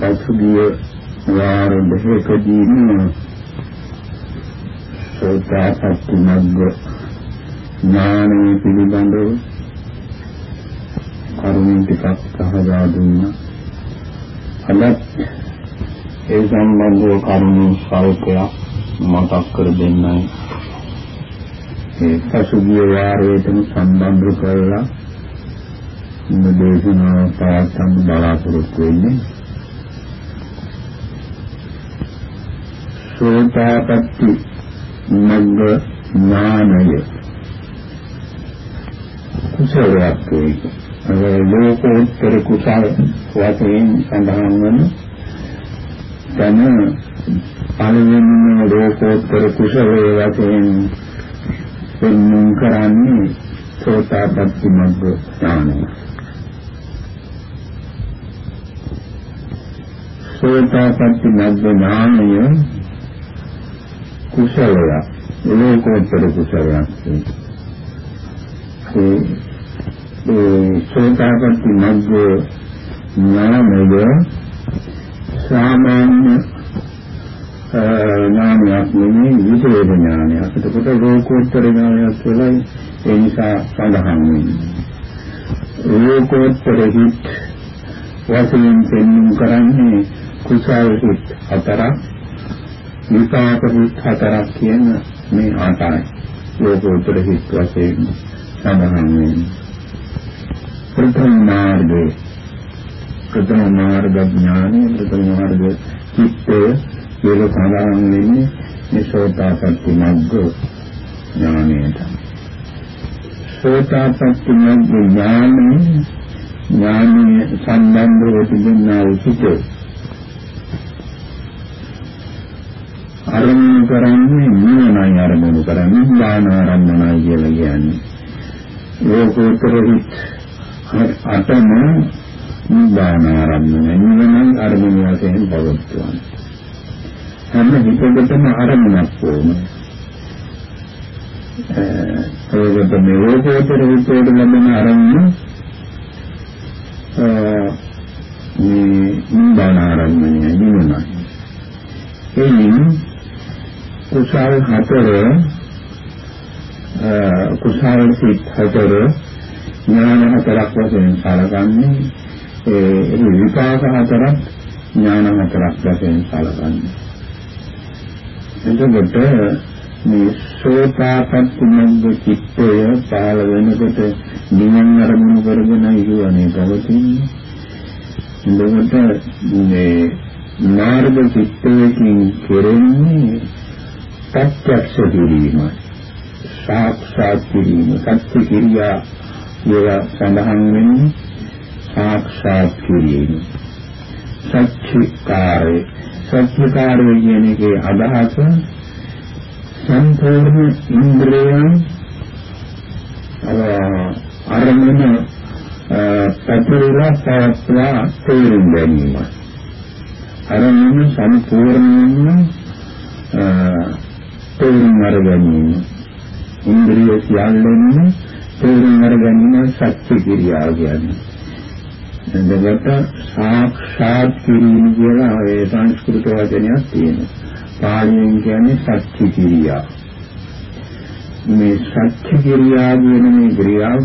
පසුගිය වාර දෙකකදීම සෝතාපට්ටි මග්ග ඥානය පිළිබඳව කරුණු ටිකක් අහලා දුන්නා. අදත් ඒ සම්බන්ධව කරුණු සල්පයක් මතක් කර දෙන්නයි. ඒ පසුගිය වාරයේම සම්බන්ධ කරලා මුදේශනා පාඨම් බලාපොරොත්තු වෙන්නේ සෝතාපට්ටි මග්ග ඥානය කුසලයක් වේ. ඒ ලෝකෝත්තර කුසල වශයෙන් සඳහන් වන තන පළවෙනිම ලෝකෝත්තර කුසලයේ වශයෙන් පෙන්වන්න කරන්නේ සෝතාපට්ටි මග්ග ඥානය. සෝතාපට්ටි මග්ග ඥානය කුසලයක් ලෝකෝත්තර කුසලයක් ඒ ඒ සෝතාපට්ටි මග්ග ඥානය සාමාන්‍ය ඥානයක් නෙමෙයි විශේෂ ඥානයක්. ඒකට ලෝකෝත්තර ඥානයක් කියලා ඒ නිසා සඳහන් වෙන්නේ. ලෝකෝත්තර හිත් වශයෙන් පෙන්වු කරන්නේ කුසල හිත් හතරක් විපාක හිත් හතරක් කියන මේ ආකාරය. ලෝකෝත්තර හිත් වශයෙන් සඳහන් වෙන්නේ ප්‍රථම මාර්ගය. ප්‍රථම මාර්ග ඥානය ප්‍රථම මාර්ග චිත්තය කියලා සඳහන් වෙන්නේ මේ සෝතාපට්ටි මග්ග ඥානයට. සෝතාපට්ටි මග්ග ඥානය ඥානය සම්බන්ධව තිබෙනා උසිතේ අරමුණු කරන්නේ නිවනයි අරමුණු කරන්නේ ඥාන ආරම්භණයි කියලා කියන්නේ. ලෝකෝත්තර හිත් අතම ඥාන ආරම්භණය නිවනයි අරමුණු වශයෙන් පවත්වන. හැම හිතකටම අරමුණක් ඕනේ. ඒකට මේ ලෝකෝත්තර හිතේට ලැබෙන අරමුණ මේ ඥාන ආරම්භණය නිවනයි. එයින් කුසල් හතර කුසල් සිත් හතර ඥාන හතරක් වශයෙන් සැලකන්නේ. ඒ විපාක හතරක් ඥාන හතරක් වශයෙන් සැලකන්නේ. එතකොට මේ සෝතාපට්ටි මග්ග චිත්තය පහළ වෙනකොට නිවන් අරමුණු කරගෙන ඉරුවනේ පවතින්නේ. එතකොට මේ මාර්ග චිත්තයෙන් කෙරෙන්නේ ප්‍රත්‍යක්ෂ කිරීම සාක්ෂාත් කිරීම සත්‍ය කිරියා කියලා සඳහන් වෙන්නේ සාක්ෂාත් කිරීම. සත්‍චිකාරය සත්‍යකාරය කියන එකේ අදහස සම්පූර්ණ ඉන්ද්‍රියයන් අරමුණ පැතිරලා පවත්වා තේරුම් ගැනීම. අරමුණ සම්පූර්ණයෙන්ම තේරුම් අරගැනීම. ඉන්ද්‍රිය සියල්ලෙන්ම තේරුම් අරගැනීම සත්‍ය කිරියාව කියන්නේ එතකොට සාක්ෂාත් කිරීම කියලා ඒ සංස්කෘත වචනයක් තියෙනවා. පාලියෙන් කියන්නේ සත්‍ය කිරියා. මේ සත්‍ය කිරියා කියන මේ ක්‍රියාව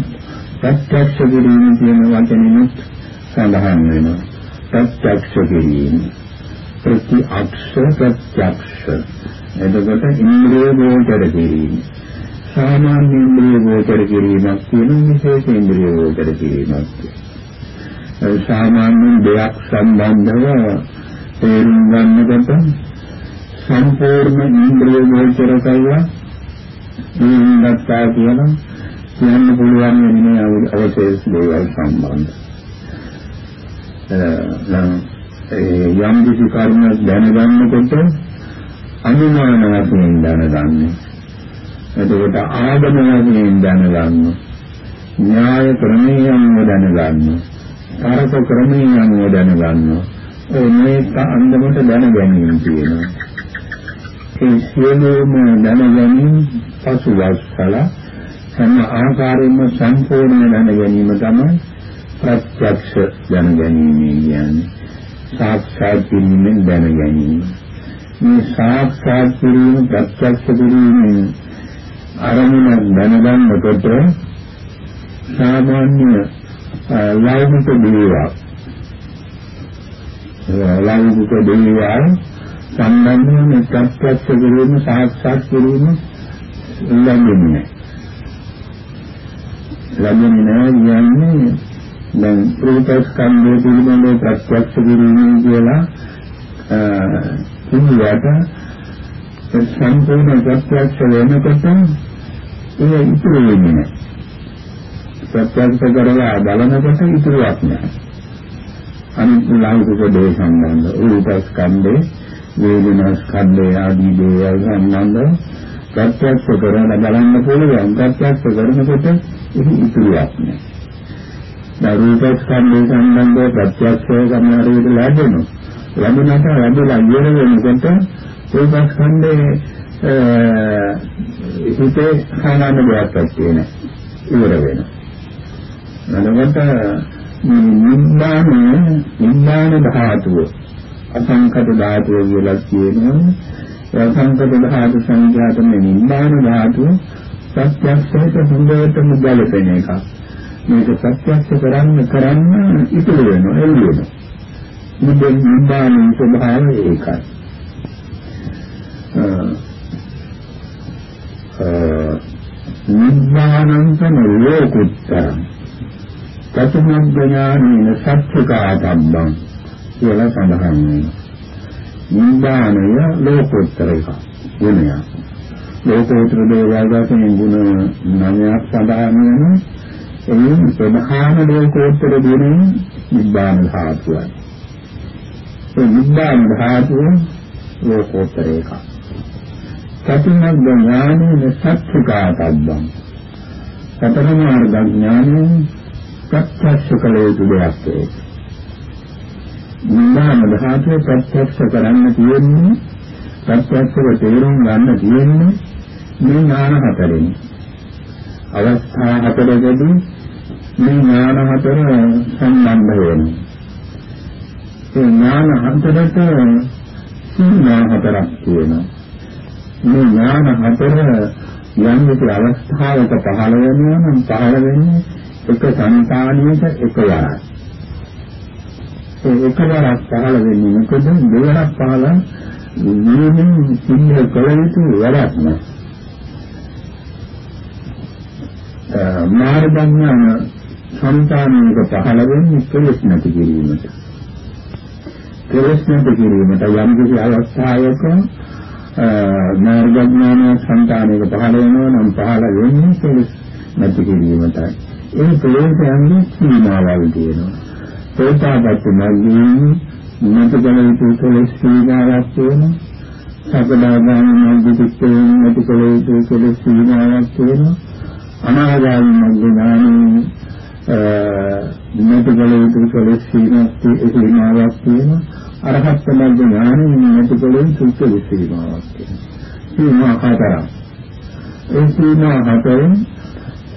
ප්‍රත්‍යක්ෂ කිරීම කියන වචනෙත් සඳහන් වෙනවා. ප්‍රත්‍යක්ෂ කිරීම. ප්‍රතිඅක්ෂ ප්‍රත්‍යක්ෂ. එතකොට ඉන්ද්‍රිය ගෝචර කිරීම. සාමාන්‍ය ඉන්ද්‍රිය ගෝචර කිරීමක් කියන විශේෂ ඉන්ද්‍රිය ගෝචර කිරීමක්. සාමාන්‍ය දෙයක් සම්බන්ධව තේරුම් ගන්නකොට සම්පූර්ණ ඉන්ද්‍රිය ගෝචර කළා ඉන්නත්තා කියන කියන්න පුළුවන් වෙන්නේ අවශේෂ දේවල් සම්බන්ධ. නම් යම් කිසි කර්මයක් දැනගන්නකොට අනුමාන වශයෙන් දැනගන්නේ. එතකොට ආගම වශයෙන් දැනගන්න. න්‍යාය ක්‍රමයෙන් දැනගන්න. තරක ක්‍රමයෙන් දැනගන්න. ඒ මේක අන්දමට දැන ගැනීම කියනවා. ඒ සියලුම දැන ගැනීම පසුවස්සල හැම ආකාරයෙන්ම සම්පූර්ණ දැන ගැනීම තමයි ප්‍රත්‍යක්ෂ දැන ගැනීම කියන්නේ. සාක්ෂාත් කිරීමෙන් දැන ගැනීම. මේ සාක්ෂාත් කිරීම ප්‍රත්‍යක්ෂ කිරීමෙන් අරමුණ දැනගන්නකොට සාමාන්‍ය ලෞකික දේවල් ලෞකික දේවල් සම්බන්ධව මේ ප්‍රත්‍යක්ෂ කිරීම සාක්ෂාත් කිරීම ලැබෙන්නේ ලැබෙන්නේ කියන්නේ දැන් රූපස්කන්ධය පිළිබඳව ප්‍රත්‍යක්ෂ කිරීම කියලා කිව්වට සම්පූර්ණ ප්‍රත්‍යක්ෂ වෙනකොට ඒ ඉතුරු වෙන්නේ නැහැ. ප්‍රත්‍යක්ෂ කරලා බලනකොට ඉතුරුවක් නැහැ. අනිත් ලෞකික දේ සම්බන්ධ රූපස්කන්ධේ වේදනාස්කන්ධය ආදී දේවල් සම්බන්ධ ප්‍රත්‍යක්ෂ කරලා බලන්න පුළුවන්. ප්‍රත්‍යක්ෂ කරනකොට ඒක ඉතුරුවක් නැහැ. දරූපස්කන්ධය සම්බන්ධව ප්‍රත්‍යක්ෂ කරනාරේට ලැබෙනවා. ලැබුණාට ලැබලා ඉවර වෙනකොට රූපස්කන්ධයේ හිතේ සාමාන්‍ය දෙයක් තියෙන ඉවර වෙනවා. එතකොට නිබ්බාන නිබ්බාන ධාතුව අසංකත ධාතුව කියලා කියනවා. අසංකත ධාතු සංඛ්‍යාතම නිබ්බාන ධාතුව ප්‍රත්‍යක්ෂයට හොඳටම ගැලපෙන එකක්. මේක ප්‍රත්‍යක්ෂ කරන්න කරන්න ඉතුරු වෙනවා එළි වෙනවා. මුදෙන් නිබ්බාන ස්වභාවය ඒකයි. නිබ්බානං සම ලෝකුත්තරං චතුමග්ඥානේන සත්‍යකාතබ්බං කියලා සඳහන් වෙනවා. නිබ්බානය ලෝකෝත්තර එක ගුණය. ලෝකෝත්තර දේවල් වශයෙන් ගුණ නවයක් සඳහන් වෙනවා. එයින් ප්‍රධාන ලෝකෝත්තර ගුණය නිබ්බාන ධාතුවයි. ඒ නිබ්බාන ධාතුව ලෝකෝත්තර එකක්. චතුමග්ඥානේන සත්‍යකාතබ්බං සතර මාර්ග ඥානයෙන් ප්‍රත්‍යක්ෂ කළ යුතු දෙයක් ඒක. නිමාන ධාතුව ප්‍රත්‍යක්ෂ කරන්න තියෙන්නේ ප්‍රත්‍යක්ෂව තේරුම් ගන්න තියෙන්නේ මේ ඥාන හතරෙන්. අවස්ථා හතරකදී මේ ඥාන හතර සම්බන්ධ වෙනවා. ඒ ඥාන හතරට සීමා හතරක් තියෙනවා. මේ ඥාන හතර යම් කිසි අවස්ථාවක පහළ වෙනවා නම් පහළ වෙන්නේ එක සංතානියක එකවරයි. ඒ එකවරක් පහළ වෙන්නේ මොකද දෙවරක් පහළ නියමින් සිද්ධ කළ යුතු වැඩක් නෑ. මාර්ගඥාන සංතානියක පහළ වෙන්නේ කෙලෙස් නැති කිරීමට. කෙලෙස් නැති කිරීමට යම් කිසි අවස්ථාවක මාර්ගඥාන සංතානියක පහළ වෙනවා නම් පහළ වෙන්නේ කෙලෙස් නැති කිරීමටයි. ඒ ප්‍රේතයන්ගේ සීමාවල් තියෙනවා. සෝතාපට්ටි මග්ගයෙන් නැතිකල යුතු කෙලෙස් සීමාවක් තියෙනවා. සකදාගාමී මග්ගිතේ නැතිකල යුතු කෙලෙස් සීමාවක් තියෙනවා. අනාගාමී මග්ගඥානී නැතිකල යුතු කෙලෙස් සීමාවක් තියෙනවා. අරහත් මග්ග ඥානී නැතිකල යුතු කෙලෙස් සීමාවක් තියෙනවා. සීමා හතරක්. ඒ සීමා හතරෙන්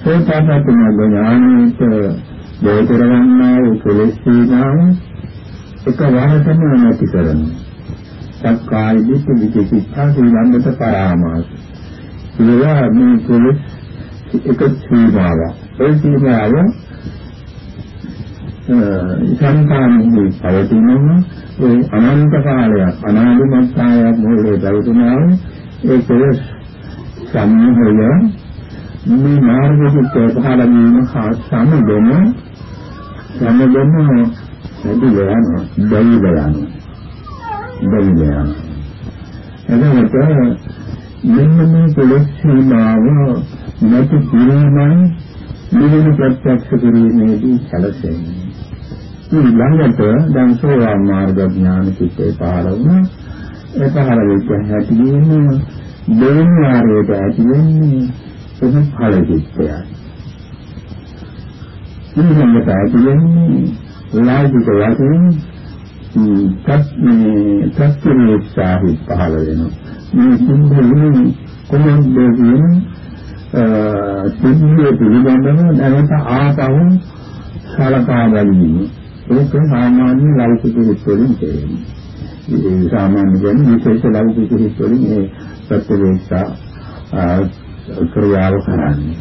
සෝතාපට්ටි මාර්ග ඥානයට බෝ කරගන්නා වූ කෙලෙස් සීමාව එක වහතම නැති කරනවා. සක්කාය දිට්ඨි විචිකිච්ඡා සීලංගත පරාමාස. ඒවා මේ කෙලෙස් එක සීමාවක්. ඒ සීමාව සංකාමී පවතිනවා ඒ අනන්ත කාලයක් අනාදිමත් කාලයක් මොලේ දවතුනා ඒ කෙලෙස් සම්මෝහය මේ මාර්ගික පහළ වීම හා සමගම සමගම වැඩිලා යනවා බැරිලා යනවා බැරිලා යනවා එතකොට මෙන්න මේ පොළොස් සීමාව නැති කිරීමයි නිවන ප්‍රත්‍යක්ෂ කිරීමේදී සැලසෙන්නේ. ඊළඟට දැන් සෝවාන් මාර්ග ඥාන චිත්තේ පහළ වුණා. ඒ පහළ වෙච්ච හැටියෙම දෙවෙනි ආරයට ඇති වෙන්නේ එහි ඵල චිත්තයයි. ඊළඟට ඇති වෙන්නේ ලෞකික වශයෙන් තත්මේ තත්ත්වේක්ෂාහි පහළ වෙනවා. මේ සිංහලෙන් කොහොමද කියන්නේ සිද්ධිය පිළිබඳව නැවත ආපහු සලකා බැලීම. ඒක සාමාන්‍ය ලෞකික හිතවලින් කියන්නේ. ඒ සාමාන්‍ය කියන්නේ විශේෂ ලෞකික හිතවලින් මේ ප්‍රත්‍යවේක්ෂා ක්‍රියාව කරන්නේ.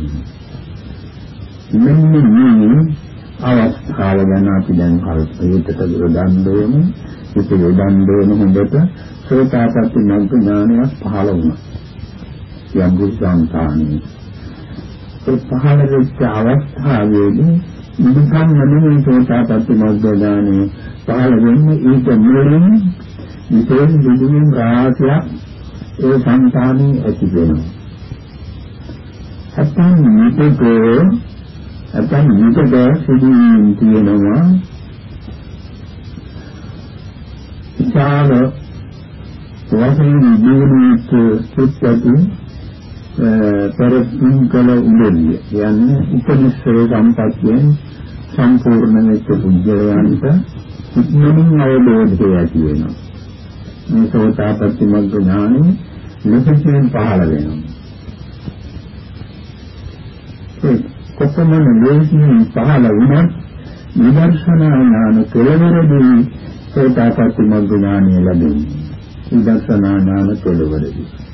මෙන්න මේ අවස්ථාව ගැන අපි දැන් කල්පයකට යොදන් දෙමු. ඒක යොදන් දෙමු හොඳට සෝතාපට්ටි මග්ග ඥානයක් පහළ වුණා. යම් බුද්ධාන්තානි. ඒ පහළ වෙච්ච අවස්ථාවේදී නිකන් නෙමෙයි සෝතාපට්ටි මග්ග ඥානෙ පහළ වෙන්නේ ඊට මුලින් විශේෂ දුදුමින් රාශියක් ඒ සංතානේ ඇති වෙනවා. අතන් නිතකෝ අතන් නිතක සිදුවීම් තියෙනවා. විශාල වශයෙන් දිනුනෙත් සුත්තතු පරිපූර්ණ කළ උදෙවිය. යන්නේ උපනිශ්‍රේ සම්පත්තියෙන් සම්පූර්ණ වෙච්ච පුජ්‍යයන්ට ඉක්මනින් අවබෝධය ඇති වෙනවා. මේ සෝතාපට්ටි මග්ග ඥානෙ ලෙසකින් පහළ වෙනවා. ඒ කොපමණ ලෝකයෙන් පහළ වුණත් විදර්ශනා ඥාන කෙලවරදී සෝතාපට්ටි මග්ග ඥානය ලැබෙනවා. විදර්ශනා ඥාන කෙලවරදී.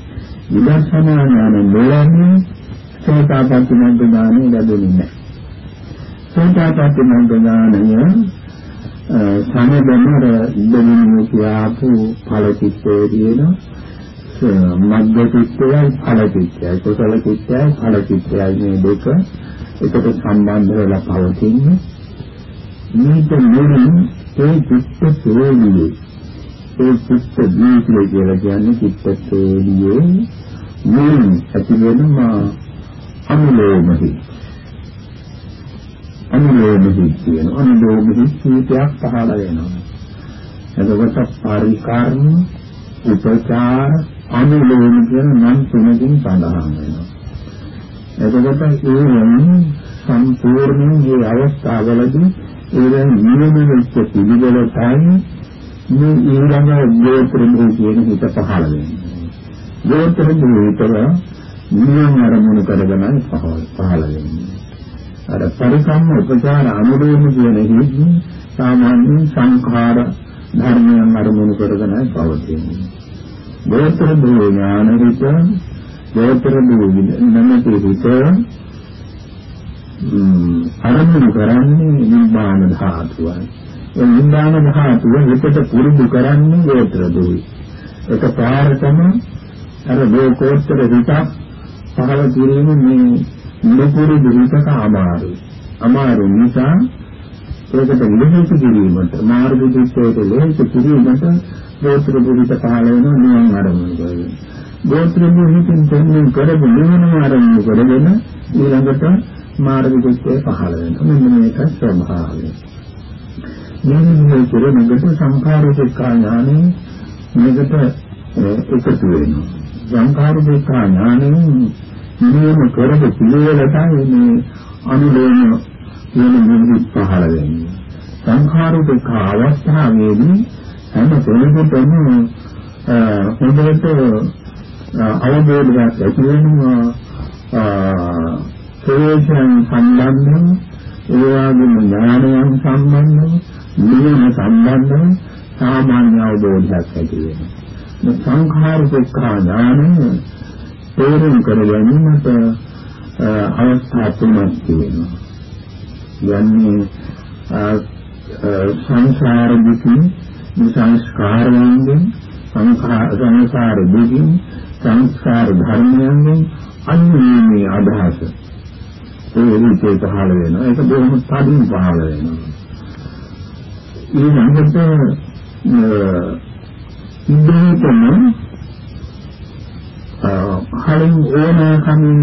විදර්ශනා ඥාන නොලැබෙන්නේ සෝතාපට්ටි මග්ග ඥානය ලැබෙන්නේ නැහැ. සෝතාපට්ටි මග්ග ඥානය සමබමර දෙවියන් කියාපු ඵල චිත්තේ දින මග්ග චිත්තයයි ඵල චිත්තයයි කුසල චිත්තයයි ඵල චිත්තයයි මේ දෙක එකට සම්බන්ධ වෙලා පවතින්නේ මේක මුලින් ඒ චිත්ත සෝලියේ ඒ චිත්ත දීපල කියලා කියන්නේ චිත්ත සෝලියේ මුලින් ඇති වෙනම අනුලෝමහි අනුලෝමහි කියන අනුලෝමහි කීපයක් පහළ වෙනවා. එතකොට පරිකාරණ උපචාර අනුලෝම කියන නම් තුනකින් සඳහන් වෙනවා. එතකොට ඒ සම්පූර්ණ මේ අවස්ථාවලදී ඒ නියම වෙච්ච පිළිවෙලටයි මේ ඊළඟ ගෝත්‍ර භූ කියන හිත පහළ වෙන්නේ. ගෝත්‍ර භූතර නියම අරමුණු කරගෙන පහළ වෙන්නේ. අර පරිසම්ම උපචාර අනුලෝම කියන හිත් සාමාන්‍ය සංඛාර ධර්මයන් අරමුණු කරගෙන පවතින්නේ. ගෝත්‍ර භූ ඥාන හිත ගෝත්‍ර භූ නැමැති හිත අරමුණු කරන්නේ නිබ්බාන ධාතුවයි. ඒ නිබ්බාන ධාතුව හිතට පුරුදු කරන්නේ ගෝත්‍ර භූයි. ඒක පාරතම අර ලෝකෝත්තර හිතක් පහළ කිරීම මේ නිපුරු දුරිතක අමාරුයි. අමාරු නිසා ඒකට ලෙහෙසි කිරීමට මාර්ග දිත්තේට ලෙහෙසි කිරීමට ගෝත්‍ර දුරිත පහළ වෙන නියම ආරම්භ කරගන්න. ගෝත්‍ර දුරිතෙන් තෙන්නේ කරපු නිවන ආරම්භ කරගෙන ඊළඟට මාර්ග දිත්තේ පහළ වෙනවා. මෙන්න මේක ස්වභාවය. මේ විදිහේ කෙරෙනකොට සංඛාර දෙක්ඛා ඥානෙ මේකට එකතු වෙනවා. සංඛාර දෙක්ඛා ඥානෙ නියම කරපු පිළිවෙලටයි මේ අනුලෝම කියන නිමිති පහළ වෙන්නේ. සංඛාර දෙක අවස්ථාවේදී හැම කෙනෙකුටම හොඳට අවබෝධයක් ඇති වෙනවා ප්‍රවේශයන් සම්බන්ධව ඒ වගේම ඥානයන් සම්බන්ධව නිවන සම්බන්ධව සාමාන්‍ය අවබෝධයක් ඇති වෙනවා. මේ සංඛාර දෙක ඥානය තේරුම් කර ගැනීමට අවස්ථා තුනක් තියෙනවා. යන්නේ සංසාර දුකින් සංස්කාරයෙන් සංසාර දුකින් සංස්කාර ධර්මයෙන් අන්‍යමේ අදහස. ඒ විදිහට පහළ වෙනවා. ඒක බොහොම තදින් පහළ වෙනවා. ඊළඟට ඉන්ද්‍රියතම කලින් ඕනෑකමින්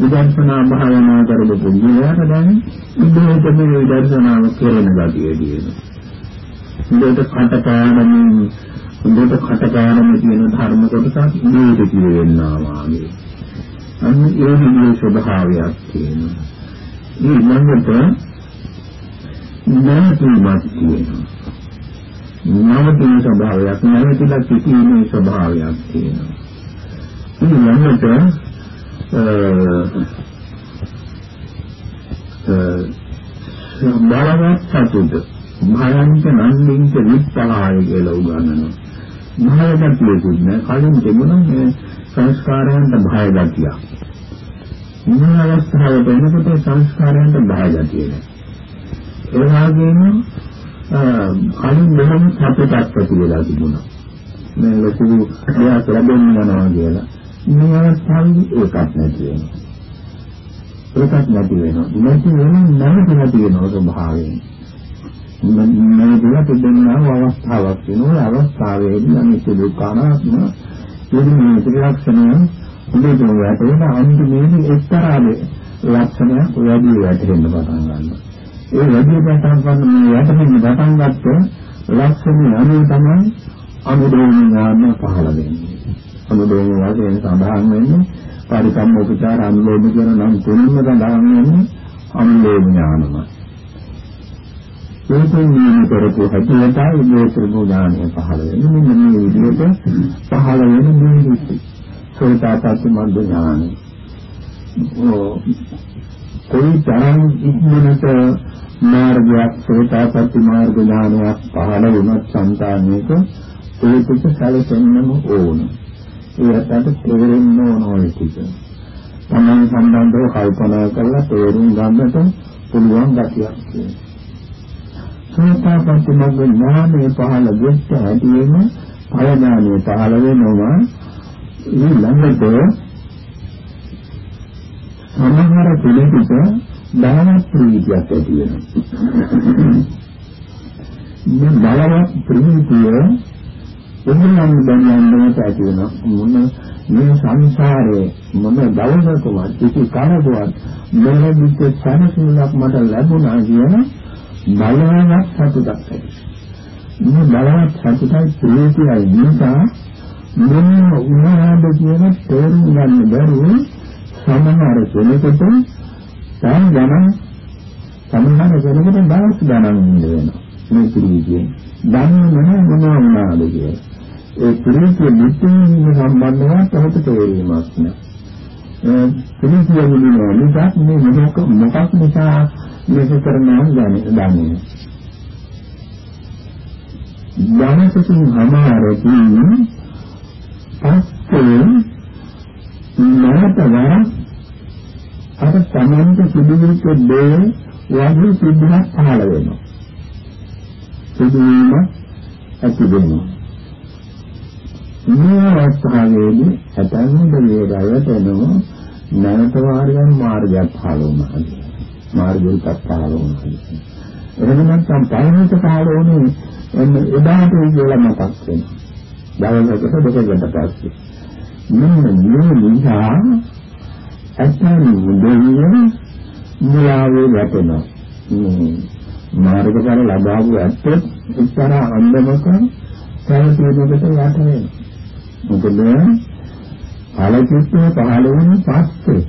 විදර්ශනා භාවනා කරපු පුද්ගලයාට දැන් ඉබේට මේ විදර්ශනාව කරන ගතිය තියෙනවා. හොඳට කටපාඩමින් හොඳට කටපාඩම කියන ධර්ම කොටසක් ඉබේට කියවෙනවා වාගේ. අන්න ඒ විදිහේ ස්වභාවයක් තියෙනවා. ඊළඟට නැතිවක් තියෙනවා. නවතින ස්වභාවයක් නැවතිලා සිටීමේ ස්වභාවයක් තියෙනවා. ඊළඟට බලවත් සතුට භයංච නන්දිංච විප්පලාය කියලා උගන්වනවා. භය ගැතියකුත් නෑ කලින් තිබුණා මේ සංස්කාරයන්ට භය ගැතිය. මේ අවස්ථාවට එනකොට සංස්කාරයන්ට භය ගැතිය නෑ. ඒ වගේම කලින් බොහොම සතුටක් ඇති වෙලා තිබුණා. මේ ලොකු දෙයක් ලැබෙන්න යනවා කියලා. මේ අවස්ථාවේදී ඒකත් නැති වෙනවා. ඒකත් නැති වෙනවා. නැති වෙන නැවත නැති වෙනවා ස්වභාවයෙන්. මේ දෙයක් දෙන්නා අවස්ථාවක් වෙනවා. අවස්ථාවේදී අනිත්‍ය දුක්ඛ අනාත්ම මේ ත්‍රිලක්ෂණය උදේට වැටෙන අන්තිමේදී එක්තරා ලක්ෂණයක් ඔයදී වැටෙන්න පටන් ගන්නවා. ඒ වැඩි පටන් ගන්න මේ වැටෙන්න පටන් ගත්ත ලක්ෂණය අනුව තමයි අනුදෝම ඥාන පහළ වෙන්නේ. අනුලෝම වශයෙන් සඳහන් වෙන්නේ පරිසම්මෝපචාර අනුලෝම කියන නම් තුනම සඳහන් වෙන්නේ අනුලෝම ඥානමයි. ඒකෙන් මේ කරපු හැටියටයි මේ ත්‍රිභු ඥානය පහළ වෙන්නේ. මෙන්න මේ විදිහට පහළ වෙන මේ විදිහ. සෝතාපට්ටි මග්ග ඥානය. කොයි තරම් ඉක්මනට මාර්ගයක් සෝතාපට්ටි මාර්ග ඥානයක් පහළ වුණත් సంతානයක ඒකක සැලසෙන්නම ඕනේ. ඒකට තේරෙන්න ඕන ඔය ටික. තමන් සම්බන්ධව කල්පනා කරලා තේරුම් ගන්නට පුළුවන් ගැටියක් තියෙනවා. සෝතාපට්ටි මග්ග ඥානයේ පහළ වෙච්ච හැටියෙම ඵලඥානයේ පහළ වෙනවා ඊළඟට සමහර කෙනෙකුට බලවත් ප්‍රීතියක් ඇති වෙනවා. මේ බලවත් ප්‍රීතිය එහෙනම් දැන් යන්නට ඇති වෙන මොන මේ සංසාරේ මොන දවසකවත් කිසි කාලයකවත් මෙලෙසිත සැනසීමක් මට ලැබුණා කියන බලවත් සතුටක් ඇති. මේ බලවත් සතුටයි ප්‍රීතියයි නිසා මොන උනාද කියන තේරුම් ගන්න බැරි සමහර කෙනෙකුට දැන් ගණන් සමහර කෙනෙකුට දවස් ගණන් වෙනවා මේ ප්‍රීතියෙන්. දන්නේ නැහැ මොනවා වුණාද කියලා. ඒ ප්‍රීතිය මුත්‍යින් සම්බන්ධව තහත තේරීමක් නෑ. ඒ ප්‍රීතිය වුණේ නිසා මේ මොකක් මොකක් නිසා මේක කරනවා දන්නේ. ධනසකින් හමාරකින් පස්සේ නැතවර අර සමන්ත සිදුවිච්ච දේ වගේ සිද්ධාක් පහළ වෙනවා. සිදුවීම ඇති වෙනවා. මේ අවස්ථාවේදී ඇතැම් දෙවියන්ට එනවා නැවත වාරයන් මාර්ගයක් පහළ වුණා. මාර්ගයක් පහළ වුණා. එහෙම නැත්නම් පළමුවට පහළ වුණේ එන්න එදාට කියලා මතක් වෙනවා. දවසකට දෙකකට පස්සේ. මෙන්න මේ නිසා ඇතැම් දෙවියන් මුලාවේ වැටෙනවා. මාර්ගඵල ලබාවු ඇත්තොත් ඉස්සරහ අන්දමක සැලසීමකට යට වෙනවා. මොකද ආලෝකිතේ පහළ වෙන පස්සේ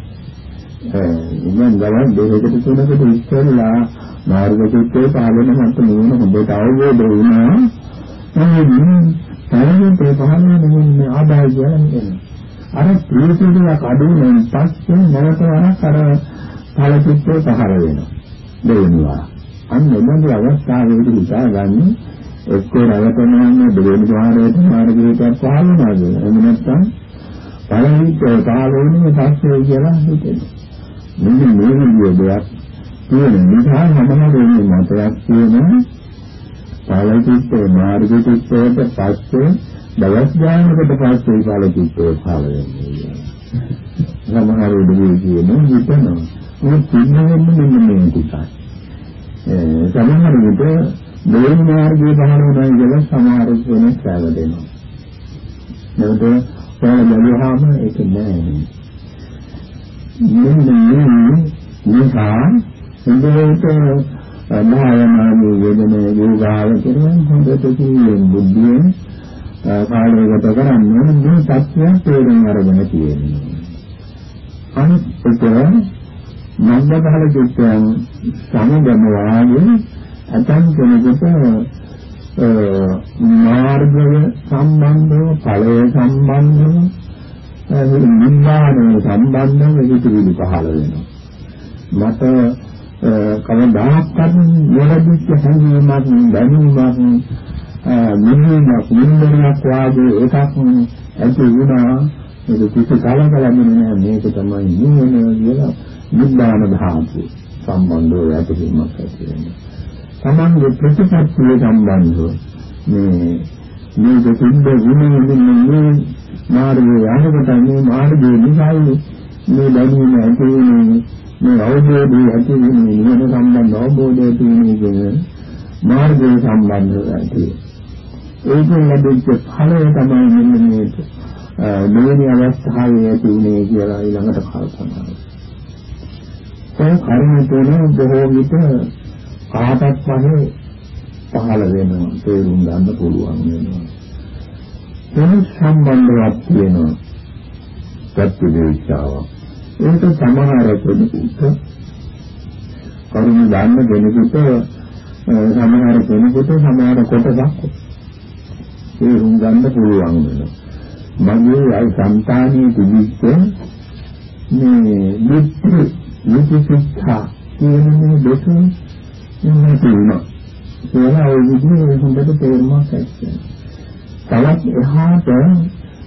ඉතින් ගමන් දෙකකට තුනකට ඉස්සෙල්ලා මාර්ගචිත්තේ පහළ වෙන මත නුවණ හොඳට අවබෝධ වුණා මේ පරිණතේ පහළ වෙන මේ ආදාය කියන්නේ අර ප්‍රීතියක් අඩු වෙන පස්සේ නැවත වරක් අර ඵලචිත්තේ පහළ වෙනවා දෙවෙනිවා අන්න එබඳු අවස්ථාවේදී හිතාගන්නේ එක්කෝ රවටනන්නේ දෙවෙනි ධාරයට මාර්ගයට පහළ වෙනවා කියන. එහෙම නැත්නම් පළවෙනි පහළ වෙන්නේ පස්සේ කියලා හිතෙනවා. මෙන්න මේ විදිය දෙයක් තියෙන නිසා සමහර වෙන්නේ මතයක් තියෙන පළචිත්තේ මාර්ගචිත්තයට පස්සේ දවස් ගානකට පස්සේ පළචිත්තේ පහළ වෙන්නේ. සමහර වෙන්නේ කියන්නේ හිතනවා. මේ සිද්ධ වෙන්නේ මෙන්න මේ ටිකයි. සමහර විට දෙවන මාර්ගයේ පහළ වුණා කියලා සමහර කෙනෙක් සෑවදෙනවා. නැවත ඔයාලා බැලුවාම ඒක නෑ. මෙන්න මේ නිසා හොඳට භාවනාවේ යෙදෙන යෝගාවචරයන් හොඳට කියන බුද්ධියෙන් කාලය ගත කරන්නේ මේ සත්‍යය තේරුම් අරගෙන තියෙනවා. අනිත් එක මග්ගඵල චිත්තයන් සමගම වාගේ අතන් කෙනෙකුට මාර්ගය සම්බන්ධව ඵලය සම්බන්ධව නිර්මාණය සම්බන්ධව විචිතුවිලි පහළ වෙනවා. මට කවදාකවත් නොලැබිච්ච හැඟීමක් දැනීමක් මෙන්නක් මෙන්නක් වාගේ එකක් ඇති වුණා ඒක කිසි කලකලන්නේ නැහැ මේක තමයි නිවන කියලා නිබ්බාන ධාතු සම්බන්ධව ඇතිවීමක් ඇති වෙනවා. තමන්ගේ ප්‍රතිපත්තිය සම්බන්ධව මේ මේක සිද්ධ වුණේ මේ මාර්ගයේ යනකොට මේ මාර්ගයේ නිසායි මේ දැනීම ඇති වෙන්නේ මේ අවබෝධය ඇති වෙන්නේ නිවන සම්බන්ධ අවබෝධය ඇති වෙන්නේ කියන මාර්ගය සම්බන්ධව ඇති. ඒකෙන් ලැබෙච්ච ඵලය තමයි මෙන්න මේ මෙවැනි අවස්ථාවේ ඇති උනේ කියලා ඊළඟට කල්පනා කරනවා. ඒ කර්ම තුන බොහෝ විට කාටත් වගේ පහළ වෙනවා තේරුම් ගන්න පුළුවන් වෙනවා. එන සම්බන්ධයක් තියෙනවා. ප්‍රතිවේක්ෂාව. ඒක සමහර කෙනෙකුට කරුණ ගන්න කෙනෙකුට සමහර කෙනෙකුට සමහර කොටසක් තේරුම් ගන්න පුළුවන් වෙනවා. මගේ අයි సంతානයේ තිබිච්ච මේ මුත්‍ති මුත්‍තිච්ඡා කියන මේ දෙක ඉන්නේ තියෙනවා. ඒවා ඒ විදිහේ හොඳට තේරුමක් ඇත්තේ. තවත් එහාට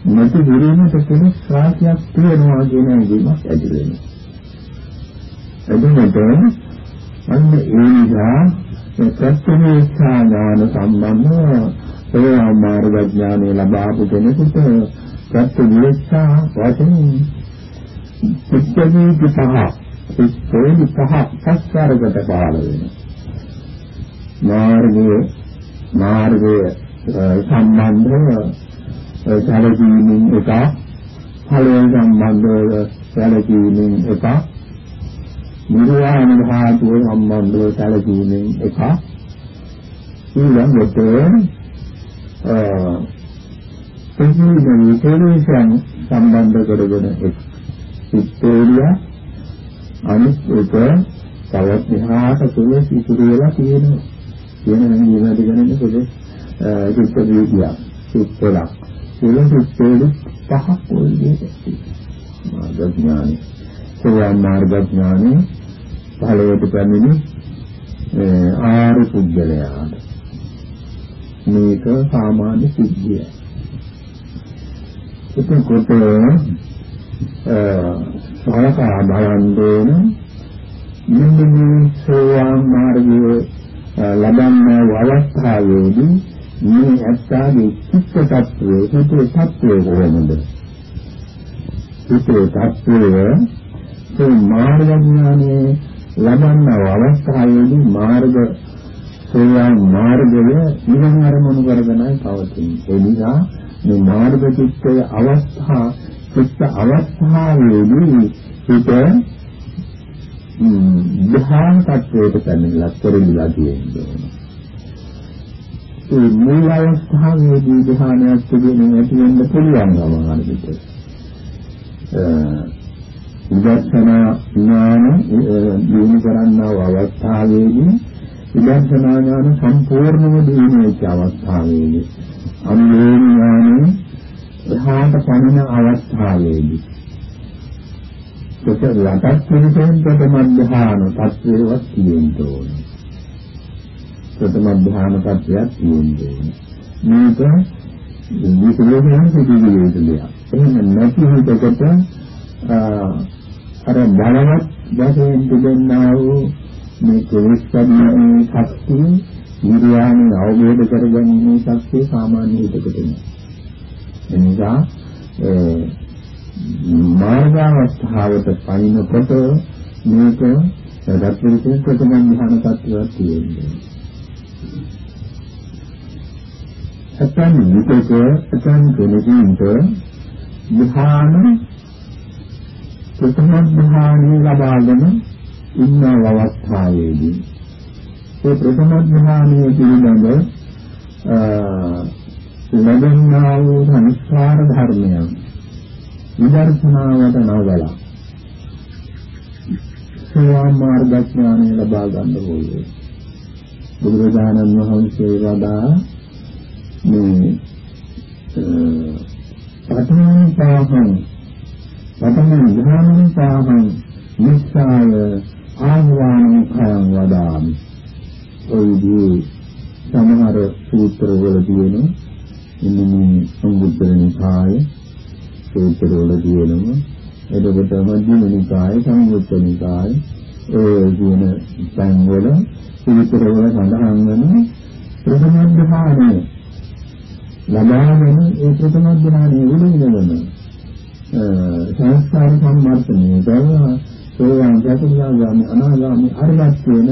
නැති විරීමට කෙනෙක් ශ්‍රාතියක් තියෙනවා කියන එකක් ඇති වෙනවා. එදිනෙට අන්න ඒ නිසා ප්‍රත්‍යක්ෂ ඥාන සම්බන්ධව ඒ මාර්ග ඥානය ලබාපු කෙනෙකුට ප්‍රත්‍යක්ෂා වශයෙන් පිටකී පහ පිටකී පහ පස්කාරකට පහළ වෙනවා. මාර්ගයේ මාර්ගයේ සම්බන්ධව සැලකීමෙන් එක ඵලයෙන් සම්බන්ධව සැලකීමෙන් එක නිර්වාණ ධාතුව සම්බන්ධව සැලකීමෙන් එක ඊළඟට ප්‍රතිවිධ විශේෂයන් සම්බන්ධ කරගෙන සිත්තේරිය අනිත් එක තවත් එහාට සුවස් ඉතුරු වෙලා තියෙනවා කියන නිවැරදි ගණන් පොදේ චිත්ත වීදියා චිත්තලා සියලු චිත්තේලු පහක් ඔය විදිහට මාර්ග ඥානෙ සෝවාන් මාර්ග ඥානෙ පහළවට පැමිණි ආරු පුද්ගලයාට මේක සාමාන්‍ය සිද්ධිය. එතකොට සලකා බලන්න මෙන්න මේ සෝවාන් මාර්ගයේ ලබන්න අවස්ථාවේදී මේ ඇත්තාගේ චිත්ත tattve හිතේ tattve කොහොමද? හිතේ tattve ඒ මාර්ග ඥානයේ ලබන්න අවස්ථාවේදී මාර්ග සෝවාන් මාර්ගය නිවන් අරමුණු කරගෙනයි පවතින්නේ. ඒ නිසා මේ මාර්ග චිත්තයේ අවස්ථා චිත්ත අවස්ථාවේදී හිත ධ්‍යාන tattවයට පැමිණලා පරිණිලා තියෙනවා. ඒ මූල අවස්ථාවේදී ධ්‍යානයක් තිබෙන්නේ නැති වෙන්න පුළුවන් ගමන විදිහට. විදර්ශනා ඥාන දිනු කරන්නව අවස්ථාවේදී විදර්ශනා ඥාන සම්පූර්ණව දිනුවෙච්ච අවස්ථාවේදී අනුලෝම ඥානෙ එහාට පනින අවස්ථාවේදී ඒක ලටත් වෙනකන් ප්‍රථම ධ්‍යාන තත්ත්වයක් තියෙන්න ඕනේ. ප්‍රථම ධ්‍යාන තත්ත්වයක් තියෙන්න ඕනේ. මේක විශේෂයෙන් සිදුවිය යුතුයි. එහෙම නැති හිතකට අර බලවත් වශයෙන් තිබෙනා වූ මේ කෙලෙස් කඩීමේ ශක්තිය නිර්යාණය අවබෝධ කරගැනීමේ ශක්තිය සාමාන්‍ය හිතකට නෑ. එනිසා මාර්ගාවස්ථාවට පනිනකොට මේක රත්විතේ ප්‍රථම ධ්‍යාන තත්ත්වයක් තියෙනවා. සත්‍යන් විතක සත්‍යන් කෙනෙකුට ධ්‍යාන ප්‍රථම ධ්‍යානෙ ලබාගෙන ඉන්න අවස්ථාවේදී ඒ ප්‍රථම ධ්‍යානය පිළිබඳ ලැබෙනා වූ සංස්කාර ධර්මයන් විදර්ශනාවට නවලා සෝවාන් මාර්ග ඥානය ලබා ගන්න ඕනේ. බුදුරජාණන් වහන්සේ වදා මේ පඨමං පාහං පඨමං ධ්‍යානං පාහං නිස්සාය ආහ්වානං khයං වදාමි. ඔයදී සමහර සූත්‍රවල තියෙන ඉන්න මේ සම්බුද්ධ නිකාය සූත්‍රවල තියෙනවා එතකොට මධ්‍යම නිකාය සංයුත්ත නිකාය ඒ කියන තැන්වල සූත්‍රවල සඳහන් වෙන ප්‍රථම ධ්‍යානය ලබාගෙන ඒ ප්‍රථම ධ්‍යානය උලිනවන සංස්කාර සම්මර්ථනය කරනවා සෝවාන් සතරගාමි අනාගාමි අරහත් වෙන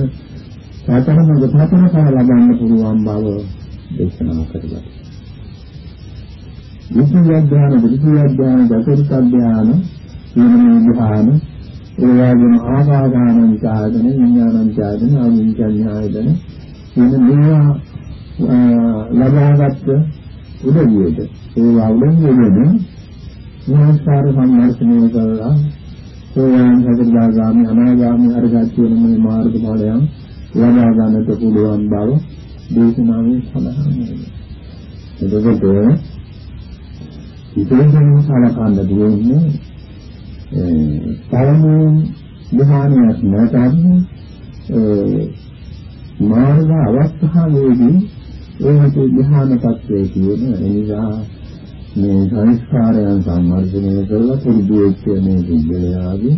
සතරමඟ සතර කර ලබන්න පුළුවන් බව දේශනා කරලා. විද්‍යා ඥාන, විද්‍යා ඥාන, දසරික ඥාන, සීලමය ධ්‍යාන, ඒ වගේම ආකාදානං ඡාදන, විඥානං ඡාදන, ආවිඥායදන කියන මේවා ලබාගත් උදවියට ඒවා උදවියනේ මනස්කාර සම්මර්ෂණය කරලා සෝවාන් සතරදාගාමි අනාගාමි අරගත් කියන මේ මාර්ග ඵලයන් ලබා ගන්නට පුළුවන් බව දේශනාවේ සඳහන් වෙනවා. එතකොට ඉතින් සලකන්න දෙන්නේ පළමුවෙන් ධ්‍යානයක් නැතත් මාර්ග අවස්ථාවේදී ඒකට ධ්‍යාන tattve කියන එනිසා මේ සංස්කාරයන් සම්වර්ධනය කරලා පුරුදු වෙච්ච මේ බුද්ධයාගේ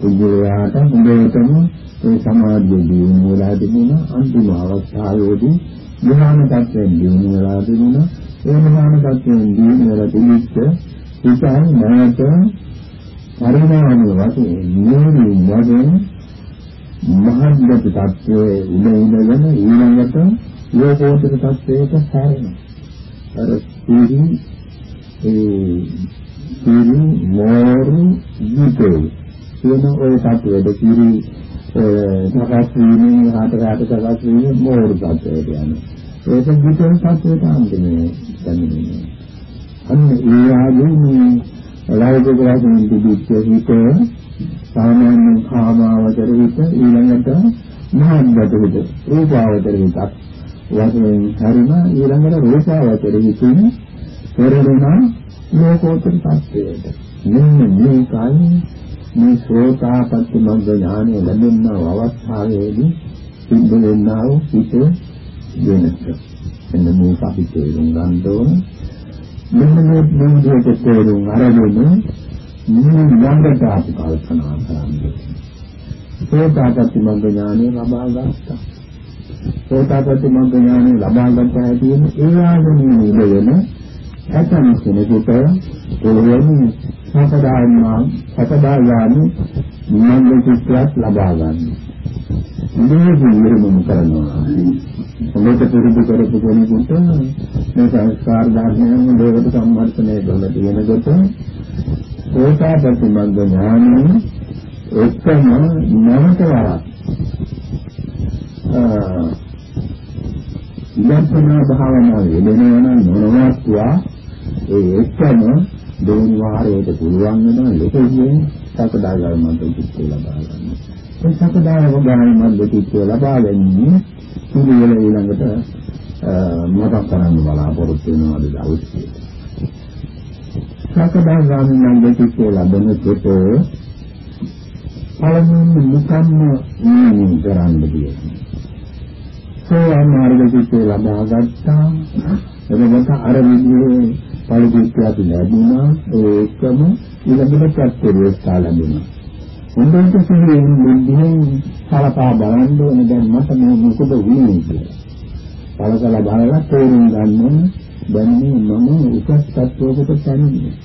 බුද්ධයාට හොඳටම ඒ සමාධිය දිනු වෙලා තිබුණා අන්තිම අවස්ථාවේදී ධ්‍යාන tattve දිනු වෙලා තිබුණා ඒ ධ්‍යාන tattve දිනු වෙලා තිබිච්ච ඉතින් නැවත පරිණාමය වශයෙන් නියමින් වශයෙන් මහත්ගත tattve උඩ ඉඳගෙන ඊළඟට ලෝකෝත්තර tattveට හැරෙනවා. අර සීරි ඒ සීරි මෝරු ජීතේ කියන ওই tattveද සීරි සකස් වීමේ හතර හත සකස් වීමේ මෝරු tattveට යනවා. ඒක ජීතේ tattveට අන්තිමේ දැනෙන්නේ. අන්න ඒ ආදී ලෞකික වශයෙන් තිබිච්ච හිත සාමාන්‍ය කාමාවචර හිත ඊළඟට මහාන්දත හිත රූපාවචර හිතක් වශයෙන් හරිම ඊළඟට රූපාවචර හිතින් පෙරෙන ලෝකෝත්තර tattweට මෙන්න මේකයි මේ සෝතාපට්ටි මග්ග ඥානය ලැබෙන අවස්ථාවේදී සිද්ධ වෙනා වූ හිත වෙනස එන්න මේක අපි තේරුම් ගන්න ඕනේ මෙන්න මේ විදිහට තේරුම් අරගෙන මේ ළඟට අපි කල්පනා කරන්නේ. සෝතාපට්ටි මග්ග ඥානෙ ලබා ගත්තා. සෝතාපට්ටි මග්ග ඥානෙ ලබා ගන්න හැටියෙන් ඒ ආගමේ ඉඳගෙන ඇතන කෙනෙකුට පොළොවේ සකදායමා සකදායාමි මග්ග චිත්‍රයක් ලබා ගන්න. මේ විදිහම කරනවා. ඔබට පුරුදු කරපු කෙනෙකුට මේ සංස්කාර ධර්මයන් දෙවට සම්වර්ධනය කරලා තියෙනකොට ඕකාපටි මග්ග ඥානෙ එක්කම නැවත වරක් ඉලක්කනා භාවනාවේ යෙදෙනවා නොනවත්වා ඒ එක්කම දෙවන වාරයට පුළුවන් වෙන ලෙසින් සකදාගාම මන්ත්‍ර චිත්ත ලබා ගන්න. ඒ සකදාගාම මන්ත්‍ර චිත්ත ලබා ගැනීම පිළිවෙල ඊළඟට මතක් කරන්න බලාපොරොත්තු වෙනවාද දවසේ. සකදාගාමී නම් දෙකේ ලැබෙන කොට පළමුවෙන් මුකම්ම නියම කරන්න බියන්නේ. සෝවාන් මාර්ගයේ ලබා ගත්තා. එතකොට අර විදිහේ පරිපූර්ණයක් ලැබුණා ඒකම ඊළඟට ප්‍රත්‍යක්ෂ ලැබුණා. හොඳට සිහියෙන් බුද්ධියෙන් සලකා බලන්න ඕනේ දැන් මට මේ මොකද වුනේ කියලා. සලකලා බලලා තේරුම් ගන්න ඕනේ දැන් මේ මම උසස් තත්වයකට පැමිණියා.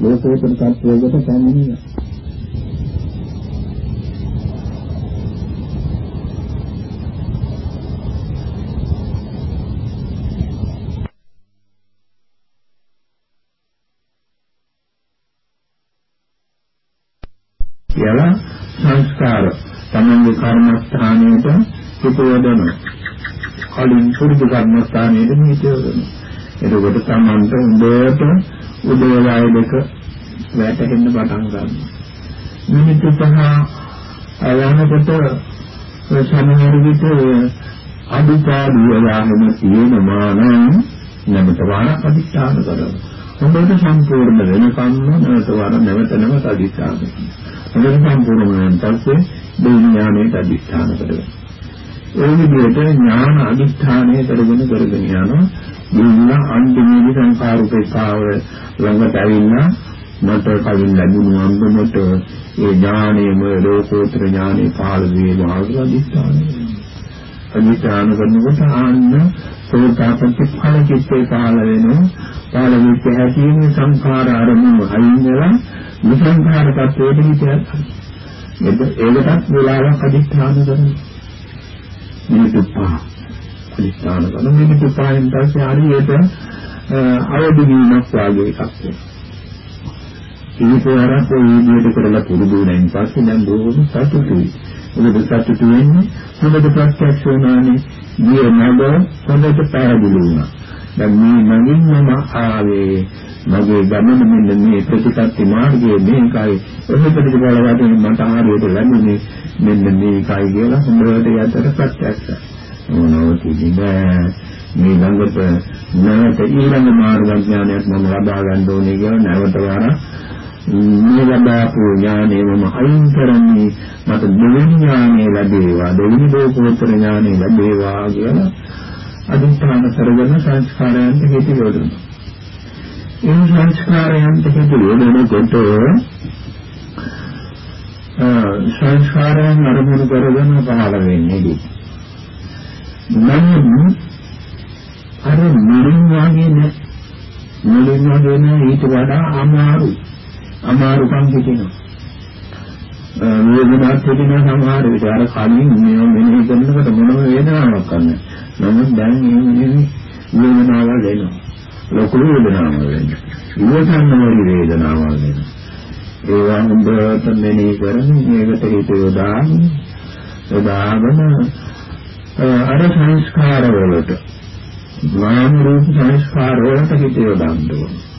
ලෝකෝත්තර තත්වයකට පැමිණියා. කියලා සංස්කාර තමන්ගේ කර්මස්ථානයට හිතවදන කලින් පුරුදු කර්මස්ථානයට හිතවදන එතකොට තමන්ට උදේට උදේ වාය දෙක වැටෙන්න පටන් ගන්නවා මිනිත්තු පහ යනකොට සමහර විට අදුපාඩු වලාම තියෙනවා නම් නැවත වාරක් අධිෂ්ඨාන කරනවා. හොඳට සම්පූර්ණ වෙනකම්ම නැවත වාර නැවත නැවත අධිෂ්ඨාන කරනවා. හොඳට සම්පූර්ණ වෙන පස්සේ දෙඥානයට අධිෂ්ඨාන කරනවා. ඒ විදිහට ඥාන අධිෂ්ඨානය කරගෙන කරගෙන යනවා. දින්න අන්තිමේදී සංකාරුපේතාව ළඟට ඇවිල්ලා මට කවින් ලැබුණු අන්දමට ඒ ඥානයම ලෝකෝත්තර ඥානෙ පහළ වේවා කියලා අධිෂ්ඨානය. අධිෂ්ඨාන කරනකොට ආන්න සෝතාපට්ටි ඵල චිත්තේ පහළ වෙනවා. පහළ වෙච්ච හැටිම සංඛාර අරමුණු අයින් වෙලා විසංඛාර tattweට හිතයක්. ඒකටත් වෙලාවක් අධිෂ්ඨාන කරනවා. මිනිත්තු පහ අධිෂ්ඨාන කරන මිනිත්තු පහෙන් පස්සේ හරියට අවදි වීමක් වාගේ එකක් වෙනවා. ඊපොරක් ඒ විදිහට කරලා පුරුදු වෙනින් පස්සේ දැන් බොහොම සතුටුයි. මොකද සතුටු වෙන්නේ හොඳට ප්‍රත්‍යක්ෂ වුණානේ. ගියේ නැද හොඳට පැහැදිලි වුණා. දැන් මේ මගින් මම ආවේ මගේ ගමන මෙන්න මේ ප්‍රතිපත්ති මාර්ගයේ මේකයි එහෙකට බලවට මට ආරියට ලැබුණේ මෙන්න මේකයි කියලා හොඳට යතර ප්‍රත්‍යක්ෂයි. මොනවද මේ ළඟට නැවත ඊළඟ මාර්ග ඥානයක් මම ලබා ගන්න ඕනේ කියලා නැවත වරක් මේ ලබාපු ඥානෙ මම අයින් කරන්නේ මට දෙවෙනි ඥානෙ ලැබේවා දෙවෙනි ලෝකෝත්තර ඥානෙ ලැබේවා කියලා අදිස්ථාන කරගෙන සංස්කාරයන්ට හේතු යොදනවා. ඒ සංස්කාරයන්ට හේතු යොදනකොට සංස්කාරයන් අරමුණු කරගෙන පහළ වෙන්නේ නම් අර මුලින් වගේ නෑ මුලින් වගේ නෑ ඊට වඩා අමාරුයි අමාරුකම් හිතෙනවා. වේදනාවක් හිතෙන සමහර විට අර කලින් මේ මෙනෙහි කරනකොට මොනම වේදනාවක් නැහැ. නමුත් දැන් මේ වේදනාවල් එනවා. ලොකු වේදනාවක් වෙනවා. ඉවසන්න වේදනාවක් වෙනවා. ඒවා හොඳට මෙනෙහි කරමින් මේකට හිත යොදාගෙන යොදාගෙන අර සංස්කාර වලට නාම රූප සංස්කාර වලට හිත යොදන්න ඕනේ.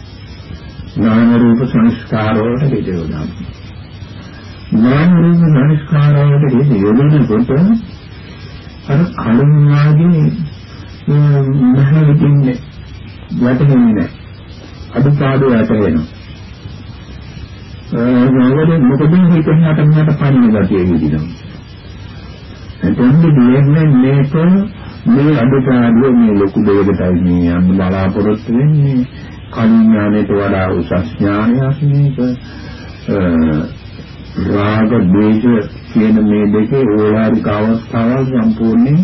නාම රූප සංස්කාර වලට හේතුවනවා. නාම රූප සංස්කාර වලට හේතුවනකොට අර කලින් වාගේ මහවිදින්නේ වැටෙන්නේ නැහැ. අදුපාඩු වැටෙනවා. ඒ මොකද හිතෙන් හටන්නට පන්නේ ගතිය විදිහට. එතෙන්ද දෙන්නේ මේක මේ අදුපාඩුව මේ ලොකු දෙයකටයි මේ යන්න බලාපොරොත්තු වෙන්නේ. කලින් ඥානයට වඩා උසස් ඥානයක් මේක රාග දේශ කියන මේ දෙකේ ඕලාරික අවස්ථාවල් සම්පූර්ණයෙන්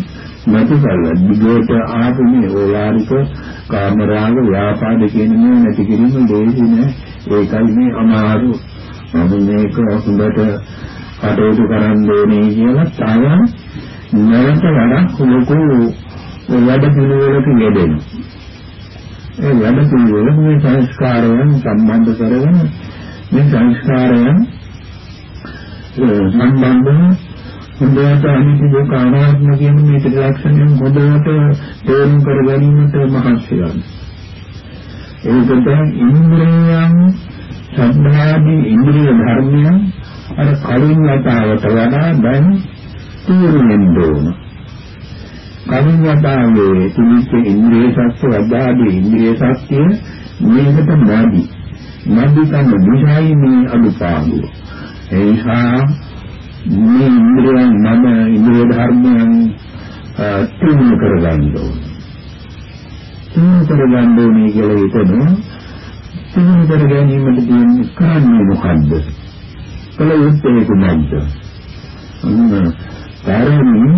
නැති කරලා දිගට ආපු මේ ඕලාරික කාම රාග ව්‍යාපාද කියන මේ නැති කිරීම දෙවි නෑ. ඒකයි මේ අමාරු. මම මේක හොඳට කටයුතු කරන්න ඕනේ කියලා තව නැවත වඩා ලොකු වැඩ පිළිවෙලක යෙදෙනවා ඒ වැඩ පිළිවෙල මේ සංස්කාරයන් සම්බන්ධ කරගෙන මේ සංස්කාරයන් සම්බන්ධව හොඳට අනිත්‍ය දුක අනාත්ම කියන මේ ත්‍රිලක්ෂණයෙන් හොඳට තේරුම් කර ගැනීමට මහන්සි ගන්න. ඒකට ඉන්ද්‍රියයන් සද්ධාදී ඉන්ද්‍රිය ධර්මයන් අර කලින් වතාවට වඩා දැන් තීරණය වෙනවා. කලින් වතාවේ තිබිච්ච ඉන්ද්‍රිය ශක්තිය වදාදී ඉන්ද්‍රිය ශක්තිය මේකට නැදි. නැදිකම නිසයි මේ අනුපාදුව. ඒ නිසා මේ ඉන්ද්‍රියන් මම ඉන්ද්‍රිය ධර්මයන් තුනු කරගන්න ඕනේ. තුනු කරගන්න ඕනේ කියලා හිතනවා. තුනු කර ගැනීමට තියෙන්නේ කරන්නේ මොකද්ද? කල යුත්තේ කුමක්ද? අන්න කාරණේ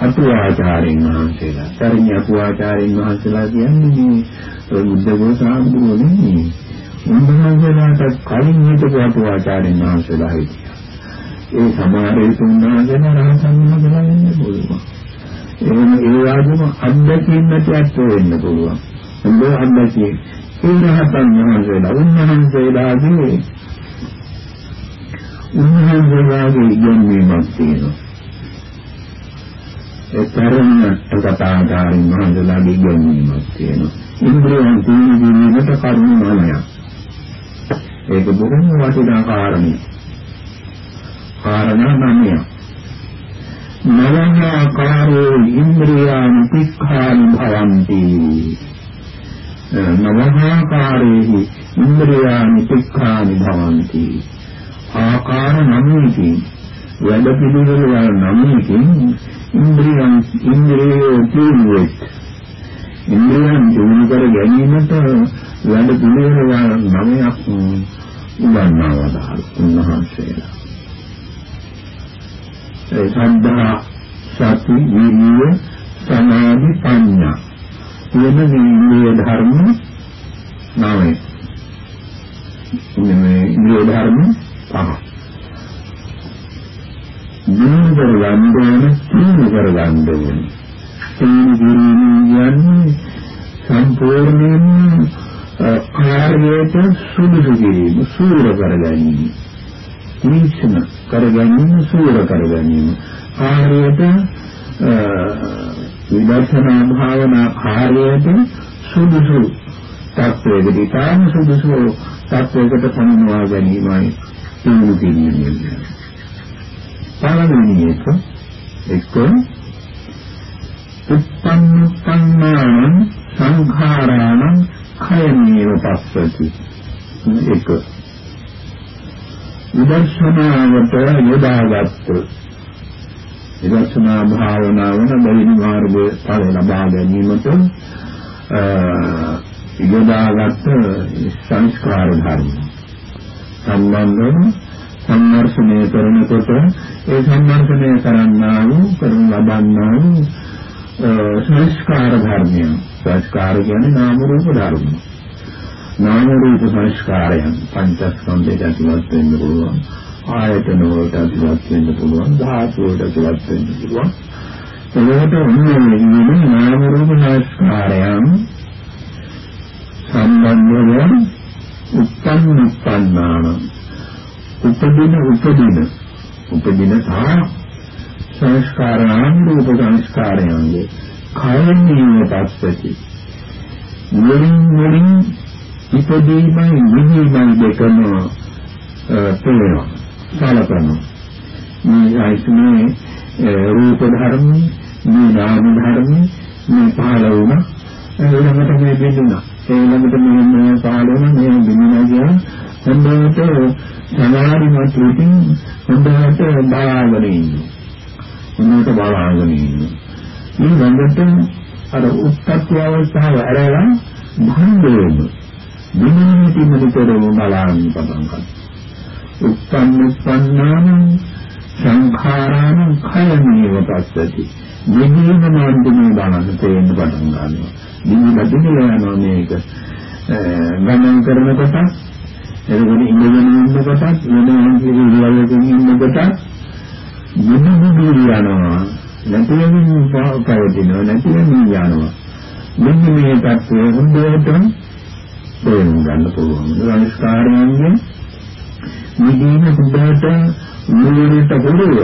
අතුආචාරින් වහන්සේලා. තරණ්‍ය අතුආචාරින් වහන්සේලා කියන්නේ මේ බුද්ධ ගෝසාම්බුරෝ නෙමෙයි. උන්වහන්සේලාට කලින් හිටපු අතුආචාරින් වහන්සේලා හිටියා. ඒ සමහරේ තුන්වහන්සේලා රහතන් වහන්සේලා වෙන්න පුළුවන්. එහෙම ඒ වගේම අත්දැකීම් නැතිවත් වෙන්න පුළුවන්. හොඳ අත්දැකීම්. ඒ රහතන් වහන්සේලා උන්වහන්සේලාගේ උන්වහන්සේලාගේ ඉගැන්වීමක් තියෙනවා. ඒ තරණ කතාකාරින් මහන්සලාගේ ඉගැන්වීමක් තියෙනවා. ඉන්ද්‍රියයන් තීනදීනට කරුණ මානයක්. ඒක බොහොම වටිනා කාරණේ. කාරණා නමයක්. නවහාකාරෝ ඉන්ද්‍රියාන් පික්ඛානි භවಂತಿ. නවහාකාරේහි ඉන්ද්‍රියාන් පික්ඛානි භවಂತಿ. ආකාර නමයකින් වැඩ පිළිවෙල වල නමයකින් ඉන්ද්‍රියන් ඉන්ද්‍රියෝ ජීවිත ඉන්ද්‍රියන් ජීවු කර ගැනීමට වැඩ පිළිවෙල වල නමයක් උගන්වනවා උන්වහන්සේලා. ඒ සද්ධා සති විරිය සමාධි ප්‍රඥා. කියන මේ ධර්ම නවයි. මේ ඉන්ද්‍රිය ධර්ම පහ. දිනු කරගන්න ඕන දිනු කරගන්න ඕන ඒ දිනු සම්පූර්ණයෙන් කාර්යයට සුදුසු කිරීම සූර කර ගැනීම තීක්ෂණ කර ගැනීම සූර කර ගැනීම කාර්යයට විදර්ශනා භාවනා කාර්යයට සුදුසු තත්වයකට ඉතාම සුදුසු තත්වයකට පමුණවා ගැනීමයි සිදු කිරීමේ පළවෙනි එක එක්ක උප්පන්නුප්පන්නාන සංඛාරාණ khයමේව පස්සති. එක විදර්ශනාවට යොදාගත් විදර්ශනා භාවනාවන බැරි මාර්ගය ඵල ලබා ගැනීමට යොදාගත් සංස්කාර ධර්ම. සම්බන්ධව සම්මර්ෂණය කරනකොට ඒ සම්මර්ෂණය කරන්නා වූ කරන ලබන්නා වූ සංස්කාර ධර්මයන්. සංස්කාර කියන්නේ නාම රූප ධර්ම. නාම රූප සංස්කාරයන් පංචස්කන්ධයට ඇතුළත් වෙන්න පුළුවන්. ආයතන වලට ඇතුළත් වෙන්න පුළුවන්. ධාතු වලට ඇතුළත් වෙන්න පුළුවන්. ඒකට උන්නේ නාම රූප සංස්කාරයන් සම්බන්ධව උත්පන්න උත්පන්නාන උපදින උපදින. උපදින සහ සංස්කාර නාම රූප සංස්කාරයන්ගේ කයන්නේ පස්සති මුලින් මුලින් ඉපදීමයි නිවීමයි දෙකම තේරෙනවා සලකනවා මේ ආයතනයේ රූප ධර්ම මේ නාම ධර්ම මේ පහළ වුණා. ඊළඟට මේ බිඳුණා. ඊළඟට මේ මේ පහළ වුණා. මේ බිඳුණා කියන හොඳට සමාධිමත් විදිහින් හොඳට බලාගෙන ඉන්නවා. හොඳට බලාගෙන ඉන්නවා. ඊළඟට අර උත්පත්ති අවස්ථාව ඇරලා භංග විනීති මුලිතරව බලාගෙන පටන් ගන්නවා. උත්පන්න උත්පන්නාන සංඛාරාන khයමේව පස්සති. නිදීම මාන්දමේ බලන්න තේන්න පටන් ගන්නවා. නිදීම දිනේ යනවා මේක. ගමන් කරනකොට එතකොට ඉඳගෙන ඉන්නකොට වෙන ඉරියව්වකින් ඉන්නකොට නිදීම යනවා. නැතිවෙමින් පවතිනවා නැතිවෙමින් යනවා. මෙන්න මේ தත්ත්වය හොඳටම තේරුම් ගන්න පුළුවන්. සංස්කාරයන්ගෙන් නිදීන හොඳට නුවරට ගොඩව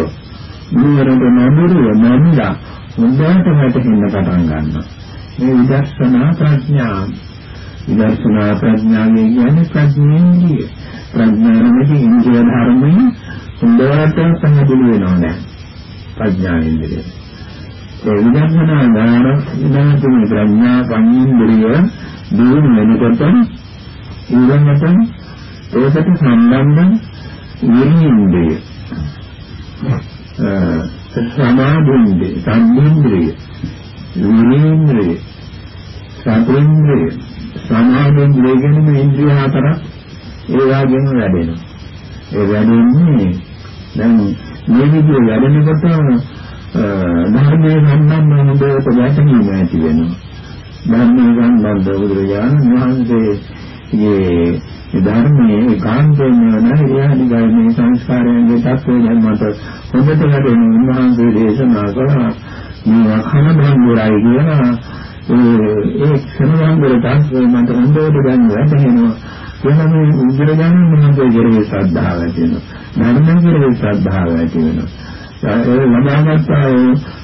නුවරට නඹුරුව නම්ලා හොඳට වැටෙන්න පටන් ගන්නවා. මේ විදර්ශනා ප්‍රඥා විදර්ශනා ප්‍රඥාවේ කියන්නේ ප්‍රඥේන්ද්‍රිය. ප්‍රඥානමේ ඉන්ද්‍රිය ධර්මයේ හොඳට පැහැදිලි වෙනවා නේද? ප්‍රඥාේන්ද්‍රිය. ඒ විදර්ශනා ඥාන විදර්ශනා ප්‍රඥා පඤ්ඤේන්ද්‍රිය දිනු වෙනකොට ඊළඟට ඒකට සම්බන්ධ විරින්දය සමාධින්දය සම්බින්ද්‍රිය විරින්ද්‍රිය සතරින්ද්‍රිය සමාධින්ද්‍රිය කියන්නේ ඉන්ද්‍රිය හතරක් ඒ වගේම වැඩෙනවා. ඒ වැඩෙන්නේ දැන් මේ විදිහට වැඩෙනකොට ධර්මයේ සම්බන්ධ හොඳට වැටහීම ඇති වෙනවා. ධර්මයේ සම්බන්ධ බුදුරජාණන් වහන්සේගේ ධර්මයේ කාන්තේම නැහැරි ගාමී සංස්කාරයන්ගේ තත්ත්වය දැන් මට හොඳට වැඩෙන උන්වහන්සේ දේශනා කළා මේ අඛන භංගුරයි කියලා ඒ ඒ ක්ෂණවංගර තත්ත්වය මට හොඳට දැන් වැටහෙනවා එහෙනම් මේ බුදුරජාණන් වහන්සේ කෙරෙහි ශ්‍රද්ධාව ඇති වෙනවා. ධර්ම කෙරෙහි ශ්‍රද්ධාව ඇති වෙනවා. ඒ ලබාගත් ආ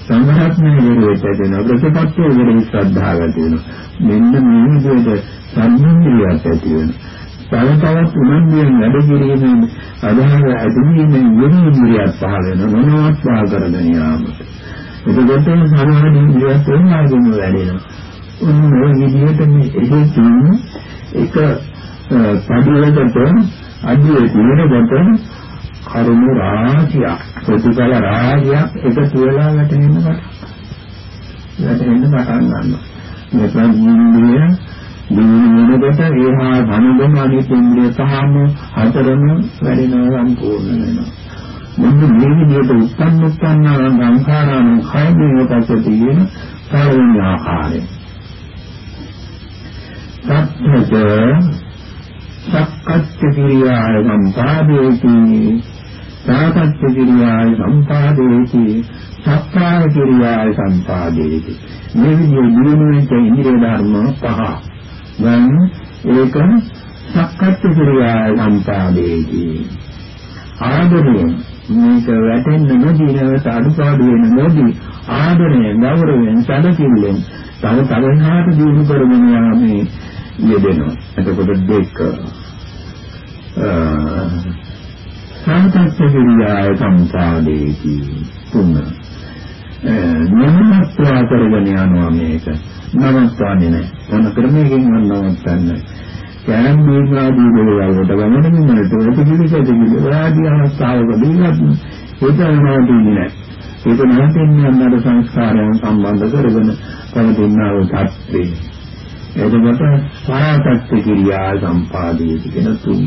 සංඝරත්නයේ කෙරෙහි ඇති වෙනවා. ප්‍රතිපත්තියේ කෙරෙහි ශ්‍රද්ධාව ඇති වෙනවා. මෙන්න මේ විදිහට සම්මුතියක් ඇති වෙනවා. තව තවත් උනන්දුවෙන් වැඩ කිරීමෙන් අදහස ඇතිවීමෙන් යොමු ඉන්ද්‍රියක් පහළ වෙන මොනවත් පහළ කරගෙන යාමට. එතකොට සමාධි ඉන්ද්‍රියක් උන්නාගෙන වැඩෙනවා. උන් මේ විදිහට මේ එහි තියෙන එක පඩියකට අඩියේ තියෙනකොට කරුණු රාශියක් ප්‍රතිඵල රාශියක් එකතු වෙලා වැටෙනවා. වැටෙන්න පටන් ගන්නවා. මේ ප්‍රඥාන්දිය දිනනකොට ඒහා ධනගම අනිත් ඉන්ද්‍රිය පහම හතරම වැඩෙනවා සම්පූර්ණ වෙනවා. මොන මේ විදිහට උත්පන්න උත්පන්න සංඛාරාන කයදීන පස්සේ තියෙන පළවෙනි ආකාරය. සත්‍යජ සක්කච්ඡ කිරියාය සම්පාදේති සාකච්ඡ කිරියාය සම්පාදේති සක්කාය කිරියාය සම්පාදේති. මේ විදිහේ දිනුනෙන් ඉන්ද්‍රිය ධර්ම පහ. දැන් ඒක සක්කච්ඡ කිරියාය සම්පාදේති. ආදරයෙන් මේක වැටෙන්න නොදී නැවත අඩුපාඩු වෙන නොදී ආදරයෙන් ගෞරවයෙන් සැලකිල්ලෙන් තව තවහාට දිනු කරගෙන යාමේ යෙදෙනවා. එතකොට දෙක සංකප්පවිරියාය සම්පාදේති තුන. නමස්වා කරගෙන යනවා මේක. නමස්වාන්නේ නැහැ මොන ක්‍රමයකින් වන්නවත්තන්නේ කෑම් දීලාදී දේවල් වලට ගමනින් මනට ප්‍රතිපිලිසෙදී ඔයාදී අවස්ථාවක දීලත් ඒක නවතින්නේ නැහැ ඒක නැවතින්නේ අන්නර සංස්කාරයන් සම්බන්ධ කරගෙන පවතිනා වූ තත්ත්වේ. එතකොට සාතත්ත්ව කිරියා සම්පාදේති කියන තුන.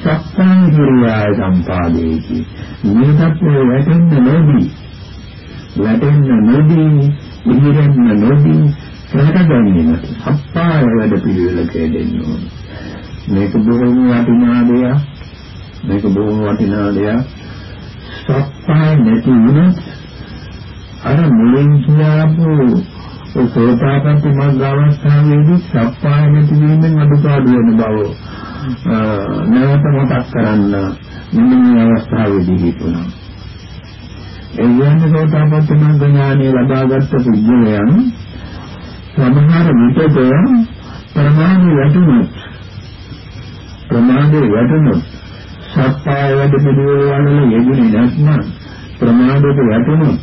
සත්‍යං කිරියා සම්පාදේති. මේකත් වැටෙන්න නොදී. වැටෙන්න නොදී ඉහිරෙන්න නොදී සහට ගැනීමට සප්පාය වැඩ පිළිවෙලක දෙන්න ඕන. මේක බොහොම වටිනා දෙයක්. මේක බොහොම වටිනා දෙයක්. සප්පාය නැති වුණොත් අර මුලින් කියපු ඒ සෝතාපට්ටි මග්ග අවස්ථාවේදී සප්පාය නැති වීමෙන් අඩුපාඩු වෙන බව නැවත මතක් කරන්න මෙන්න මේ අවස්ථාවේදී හිතුණා. ඒ කියන්නේ සෝතාපට්ටි මග්ග ඥානය ලබාගත් පුද්ගලයන් සමහර විටක ප්‍රමාණය වැටුනොත් ප්‍රමාණය වැටුනොත් සප්පාය වැඩ පිළිවෙල වල යෙදුනේ නැත්නම් ප්‍රමාදයට වැටුනොත්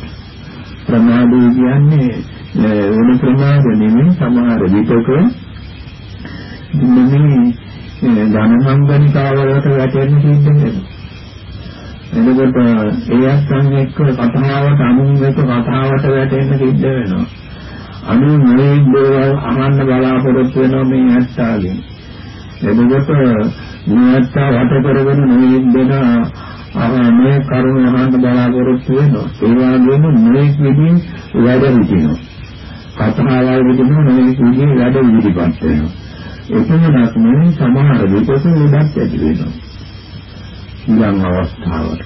ප්‍රමාදය කියන්නේ වෙන ප්‍රමාද නෙමෙයි සමහර විටක මේ ධනසම්බන්ධතාවලට වැටෙන්න සිද්ධ වෙනවා. එතකොට ඒ අත්සන් එක්ක කතාවට අනුන් එක්ක කතාවට වැටෙන්න සිද්ධ වෙනවා. අනු මේ දේවල් අහන්න බලාපොරොත්තු වෙනවා මේ ඇත්තාගෙන්. එතකොට මේ ඇත්තා වට කරගෙන මේ දෙන අහන්නේ කරුණ අහන්න බලාපොරොත්තු වෙනවා. ඒ වගේම මේ විදිහින් වැඩ හිටිනවා. කතාවල් විදිහම මේ විදිහේ වැඩ ඉදිරිපත් වෙනවා. එතනක් නෙවෙයි සමහර විටක උඩක් ඇති වෙනවා. ඊළඟ අවස්ථාවට.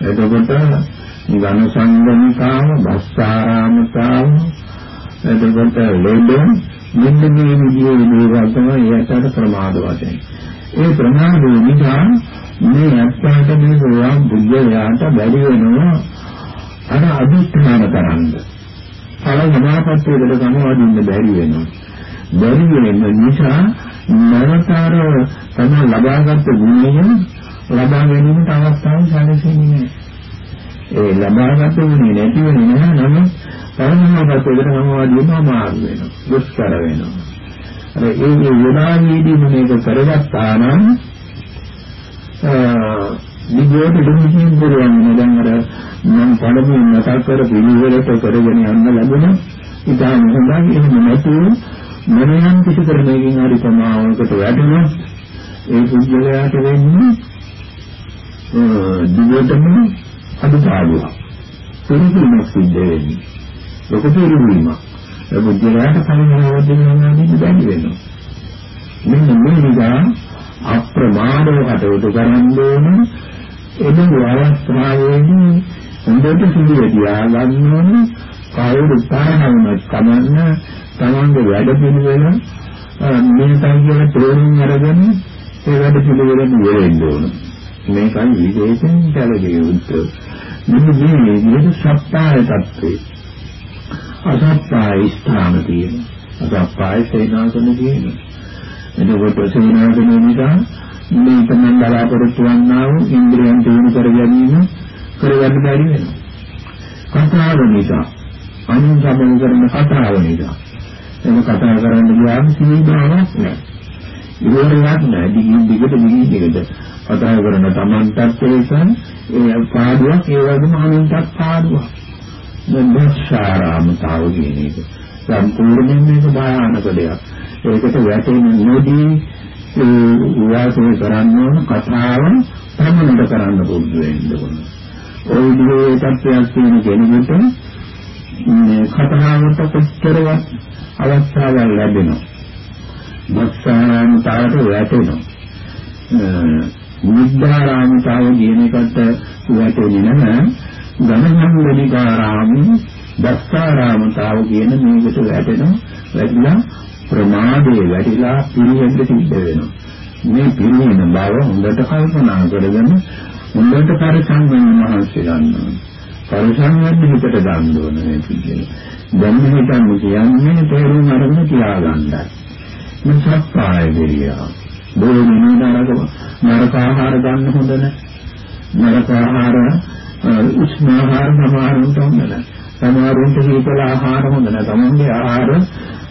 එතකොට ඝන සංගමිකාව, බස්සාරාමතාව, එතකොට ලෙඩ මෙන්න මේ විදිහේ දේවල් තමයි යටට ප්‍රමාද වශයෙන්. ඒ ප්‍රමාද නිසා මේ අත්පාට මේ ගෝවා බුද්ධයාට බැරි වෙනවා අර අදිස්ථාන කරන්නේ ඵල සමාපත්තියකට සමවදින්න බැරි වෙනවා. බැරි වෙන නිසා නවතර තම ලබාගත් ගුණය ලබා ගැනීමට අවස්ථාවක් සැලසෙන්නේ නැහැ. ඒ ලබාගත් ගුණය නැති වෙන නිසා නම් ඵල සමාපත්තියකට සමවදින්න අමාරු වෙනවා. දුෂ්කර වෙනවා. අර ඒ ඒ යෝනාවේදී මේක කරගත්තා නම් නිගෝඩ දෙමින් පුරවන්න දැන් අර මම පළමුවෙන් මතක් කර පිළිවෙලට කරගෙන යන්න ලැබුණා. ඉතාලම හොඳයි එහෙම නැතුව මොනියම් කිසි කරණයකින් හරි ප්‍රමාණයකට වැඩුණා ඒ පුද්ගලයාට වෙන්නේ දිගටම අදුපාඩුවක්. පිළිතුරක් සිද්ධ වෙන්නේ. ලොකු පිළිවීමක්. ඒ පුද්ගලයාට කලින්වදින යනවා බැරි වෙනවා. මෙන්න මේ නිසා අප්‍රමාදව කටයුතු කරන්න ඕන එබඳු අවස්ථාවේදී හොඳට සිහිය තියාගන්න ඕනේ කවුරු තරහවුනත් කමන්න තමන්ගේ වැඩ පිළිවෙල මේකයි කියලා තේරුම් අරගෙන ඒ වැඩ පිළිවෙලට යෙදෙන්න ඕන. මේකයි විශේෂයෙන් කැලේ යුත්තේ. මෙන්න මේ විදිහට සත්‍යය තත්ත්වේ. අසත්‍යය ස්ථාන තියෙනවා. අසත්‍යය සේනාසන තියෙනවා. එතකොට සේනාසන නිසා මේ තමයි බලාපොරොත්තු වන්නා වූ ඉන්ද්‍රියන් දිනු කර ගැනීම කරගන්න බැරි වෙනවා. කතාව නිසා අනුන් සමන කරන කතාව නිසා එම කතා කරන්න ගියාම සීමාවක් නැහැ. ඉවරයක් නැහැ. දිගින් දිගට දිගින් දිගට කතා කරන Tamanටත් ඒකන් ඒ පාඩුවක් ඒ වගේම අනුන්ටත් පාඩුවක්. දැන් කියන එක සම්පූර්ණයෙන් මේක භයානක දෙයක්. ඒකට වැටෙන්නේ නොදී ඒ වාසය කරන්න ඕන කතාව ප්‍රමණය කරන්න පුරුදු වෙන්න ඕන. ওই විදිහේ තත්ත්වයක් තියෙන කෙනෙකුට මේ කතාවට කොච්චරවත් අවස්ථාවක් ලැබෙනවා. මස්සාරාමතාවට වැටෙනවා. නිද්දාරාමතාව කියන එකට වැටෙන්නේ නැහැ. ගමනම්බනිකාරාමි දස්සාරාමතාව කියන මේකට වැටෙනවා. වැටිලා ප්‍රමාදයේ වැටිලා පිළිවෙන්න සිද්ධ වෙනවා. මේ පිළිවෙන බව හොඳට කල්පනා කරගෙන හොඳට පරිසම් වෙන්න මහන්සි ගන්නවා. පරිසම් වෙන්න හිතට ගන්න ඕනේ මේ පිළිවෙල. දැන් හිතන්න කියන්නේ තේරුම් අරගෙන තියාගන්නයි. මේ සත්‍යය දෙරියා. බොහෝ නරක නරක ආහාර ගන්න හොඳ නැහැ. නරක ආහාර උෂ්ණ ආහාර සමහරුන්ට හොඳ නැහැ. සමහරුන්ට හීතල ආහාර හොඳ නැහැ. තමන්ගේ ආහාර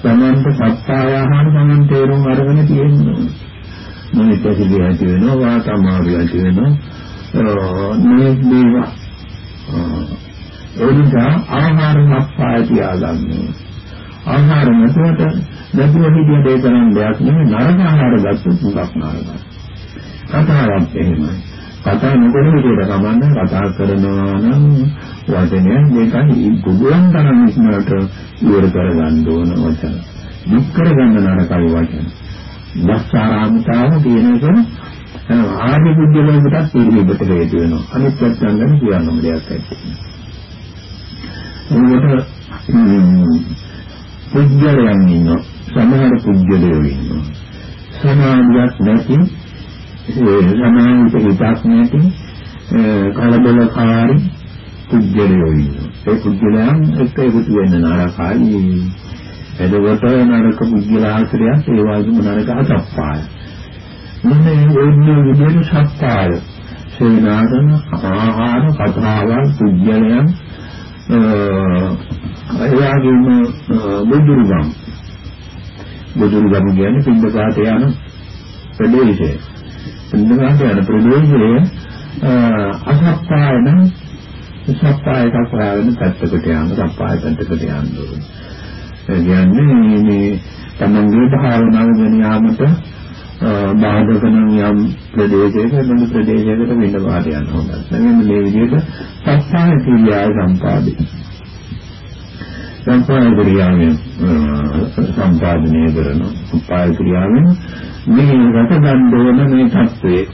තමන්ට සත්‍යය ආහාර තමන් තේරුම් අරගෙන තියෙනවා. මේ පැසිලි ඇති වෙනවා වාතමාරු ඇති වෙනවා මේ දේවා ඒ නිසා ආහාර සප්පාය තියාගන්න ආහාර නැතුවට නැතුව හිටිය දේ කරන් දෙයක් නෙමෙයි නරක ආහාර ගත්තොත් මුලක් නරකයි කතාවක් එහෙමයි. කතා නොකර විදියට කමන්න කතා කරනවා නම් වචනය දෙකයි බුදුන් තරම් ඉක්මනට ඉවර කරගන්න ඕන වචන. දුක් කරගන්න නරකයි වචන. දස්සාරාමතාව කියන එක ආර්ය බුද්ධලෝකටත් පිළිබිඹට හේතු වෙනවා. අනිත් පැත්තෙන් ගැන කියන්නම දෙයක් නැහැ. ඒකට පුජ්‍යයන් ඉන්නවා. සමහර පුජ්‍යලයෝ ඉන්නවා. සමාධියක් නැති සමාධියට හිතක් නැති කලබලකාරී පුජ්‍යලයෝ ඉන්නවා. ඒ පුජ්‍යලයන් එක්ක එකතු වෙන්න නරකයි. එතකොට නරක පුද්ගල ආශ්‍රයයන් ඒ වගේම නරක අසප්පාය. මෙන්න මේ විදිහට සප්පාය. සේනාසන ආහාර කතාවන් පුද්ගලයන් ඒ වගේම බුදුරුගම් බුදුරුගම් කියන්නේ පින්දපාත යන ප්‍රදේශය. පින්දපාත යන ප්‍රදේශයේ අසප්පාය නම් සප්පාය කතාවෙන් පැත්තකට යන සප්පාය පැත්තකට යන්න ඕනේ. කියන්නේ මේ තමන්ගේ භාවනාව ගෙන යාමට බාධක නම් යම් ප්‍රදේශයක වෙන ප්‍රදේශයකට වෙන්න වාද යන හොඳයි. නැත්නම් මේ විදිහට සත්‍යය කිරියාව සම්පාදේ. සම්පාදනය ක්‍රියාවෙන් සම්පාදනය කරන උපාය ක්‍රියාවෙන් මේ රට ගන්න මේ தત્ත්වයේ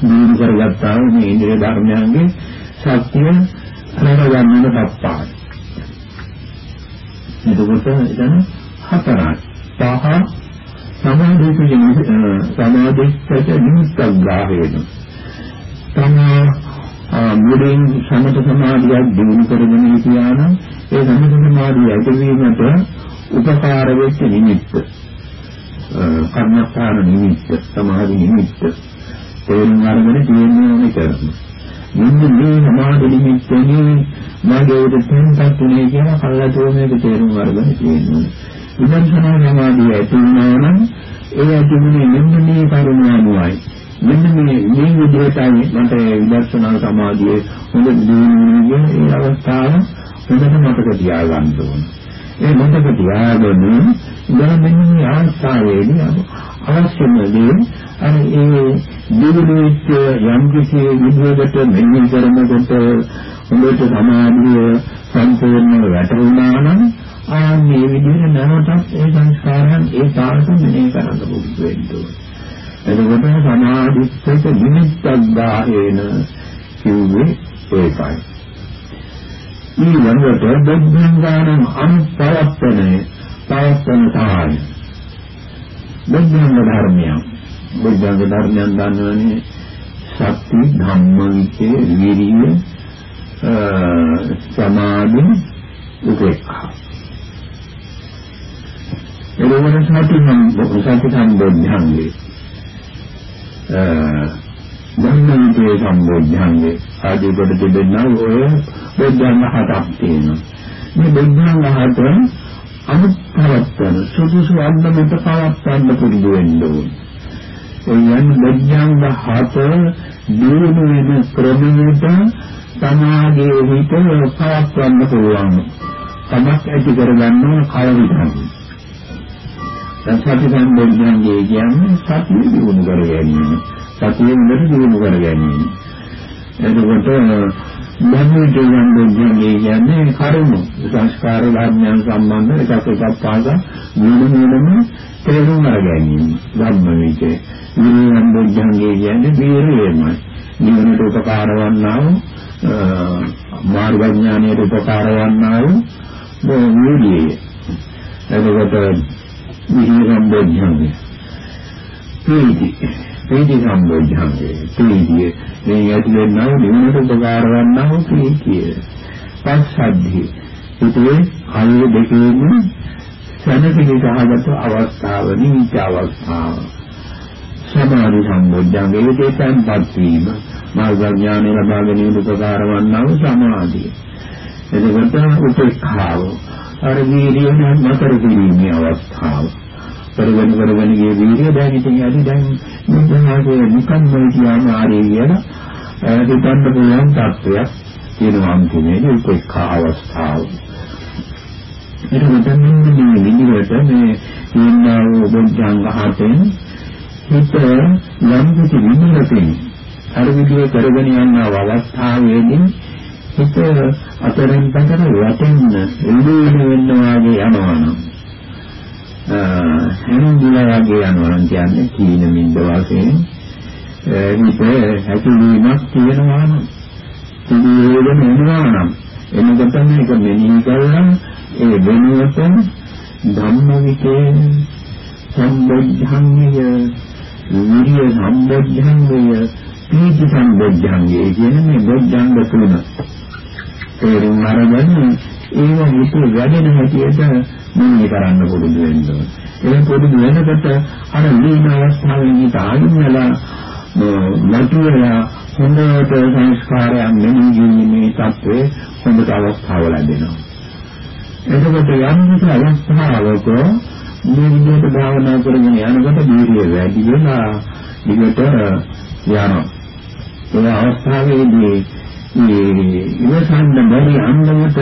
දිනු කරගත්තා වූ මේ ඉන්ද්‍රිය ධර්මයන්ගේ ශක්තිය රැකගන්න තත්පාරයි. එතකොට එතන හතරයි. පහ සමාධියට සමාධියට නිමිත්තක් ගාහේන. තමා මුලින් සමත සමාධියක් දිනු කරගෙන හිටියානම් ඒ සමත සමාධිය ඇතිවීමට උපකාර වෙච්ච නිමිත්ත. කර්මස්ථාන නිමිත්ත, සමාධි නිමිත්ත. තේරුම් අරගෙන තියෙන්නේ මෙතන. මෙන්න මේ සමාධි නිමිත්තනේ මගේ උඩ තැන්පත් උනේ කියලා කල්ලාතෝ මේක තේරුම් අරගෙන තියෙනවා. විදර්ශනා සමාධිය ඇති වුණා නම් ඒ ඇතිුනේ මෙන්න මේ කරුණානුවයි. මෙන්න මේ මේ විදිහටයි මට විදර්ශනා සමාධියේ හොඳ දිනුනේ ඒ අවස්ථාව හොඳට මතක තියාගන්න ඕන. ඒ මතක තියාගෙන දැන් මෙන්න මේ අවස්ථාවේදී අවශ්‍යම දේ අර ඒ දිනුනෙච්ච යම් කිසි විදිහකට මෙන්න කරනකොට හොඳට සමාධිය සම්පූර්ණව වැටුණා නම් ආන්නේ විදිහට නැවතත් ඒ සංස්කාරයන් ඒ තාලට මෙහෙ කරන්න පුරුදු වෙන්න ඕනේ. එතකොට සමාධිස්සක නිමිත්තක් දාහේන කිව්වේ ඒකයි. ඊළඟට බුද්ධංගානම් අනුපවත්තනේ පවත්තන සාහය. බොද්ධංග ධර්මයන් බොද්ධංග ධර්මයන් දන්නවනේ සති ධම්ම විචේ විරිය සමාධි උපේක්ඛා එළවන සති නම් සති සම්බොද්ධංගේ ධම්මවිදේ සම්බොද්ධංගේ ආදී කොට තිබෙනා ඔය බොද්ධංග හතක් තියෙනවා. මේ බොද්ධංග හත අනුපවත්තන සුදුසු අන්දමට පවත්වන්න පුරුදු වෙන්න ඕනේ. එයන් බොද්ධංග හත දිනු වෙන ක්‍රමයට සමාගයේ හිත පවත්වන්න පුළුවන්. තමක් ඇති කරගන්න කය විතරයි. සති සම්බොධ්‍යංගේ කියන්නේ සතිය දිනු කර ගැනීම. සතිය උඩට දිනු කර ගැනීම. එතකොට ධම්මයේ සම්බොධ්‍යංගේ කියන්නේ කරුණු සංස්කාර ධර්මයන් සම්බන්ධ එකක් එකක් පාද මුල මුලම තේරුම් කර ගැනීම. ධම්ම විචේ. විනය සම්බොධ්‍යංගේ කියන්නේ වීරියමයි. නිවනට උපකාර වන්නා වූ මාර්ග ඥානයට උපකාර වන්නා වූ වීර්යය. එතකොට විහි සම්බොධ්‍යංගය. පීති පීති සම්බොධ්‍යංගය. පීතිය මේ ඇතුලේ නම් නිවනට උපකාර වන්නා වූ පීතිය. පස්සද්ධි. ඉතින් කල්ල දෙකේම සැනසෙලි සහගත අවස්ථාව නිවිත අවස්ථාව. සමාධි සම්බොධ්‍යංගය දෙතන්පත් වීම. මාර්ග ඥානය ලබා ගැනීමට උපකාර වන්නා වූ සමාධිය. එතකොට උපේක්ඛාව අර වීර්යය නතර කිරීමේ අවස්ථාව. කරගෙන කරගෙන ගිය වීර්යය දැන් ඉතින් යටි දැන් මුන්නාගේ නිකන් මොයි කියන ආරේ කියන දෙපන්න පුළුවන් තත්වයක් තියෙනවා අන්තිමේදී උපේක්ෂා අවස්ථාව. එතකොට මෙන්න මේ විදිහට මේ කියනා වූ බොද්ධංග හතෙන් හිත යම් කිසි විදිහකින් අර විදිහ කරගෙන යන අවස්ථාවේදී හිත අතරින් පැතර වැටෙන්න එළිවෙන වෙන්න වාගේ යනවනම් හැඳුනලා වගේ යනවා කියන්නේ කීන මින්ද වශයෙන් හිත හැකිලීමක් තියෙනවා නම් පිළිවෙලම එනවා නම් එනකොට මේක මෙනෙහි කරලා ඒ වෙනුවට ධම්මවිකේ සම්බොධ්‍යංගය විරිය සම්බොධ්‍යංගය පීති සම්බොධ්‍යංගය කියන මේ බොධ්‍යංග තුන. තේරුම් අරගෙන ඒව හිතේ වැඩෙන හැටියට මෙනෙහි කරන්න පුරුදු වෙන්න ඕනේ. ඒ පුරුදු වෙනකොට අර ලීන අවස්ථාවේ හිත ආදින්නලා මතුවලා හොඳට සංස්කාරයන් මෙනෙහි කිරීමේ තත්ත්වයේ හොඳට අවස්ථාව ලැබෙනවා. එතකොට යම් කිසි අවස්ථාවක මේ විදිහට භාවනා කරගෙන යනකොට දීර්ය වැඩි වෙලා දිගට යනවා. ඒ අවස්ථාවේදී මේ ඉවසන්න බැරි අන්දමට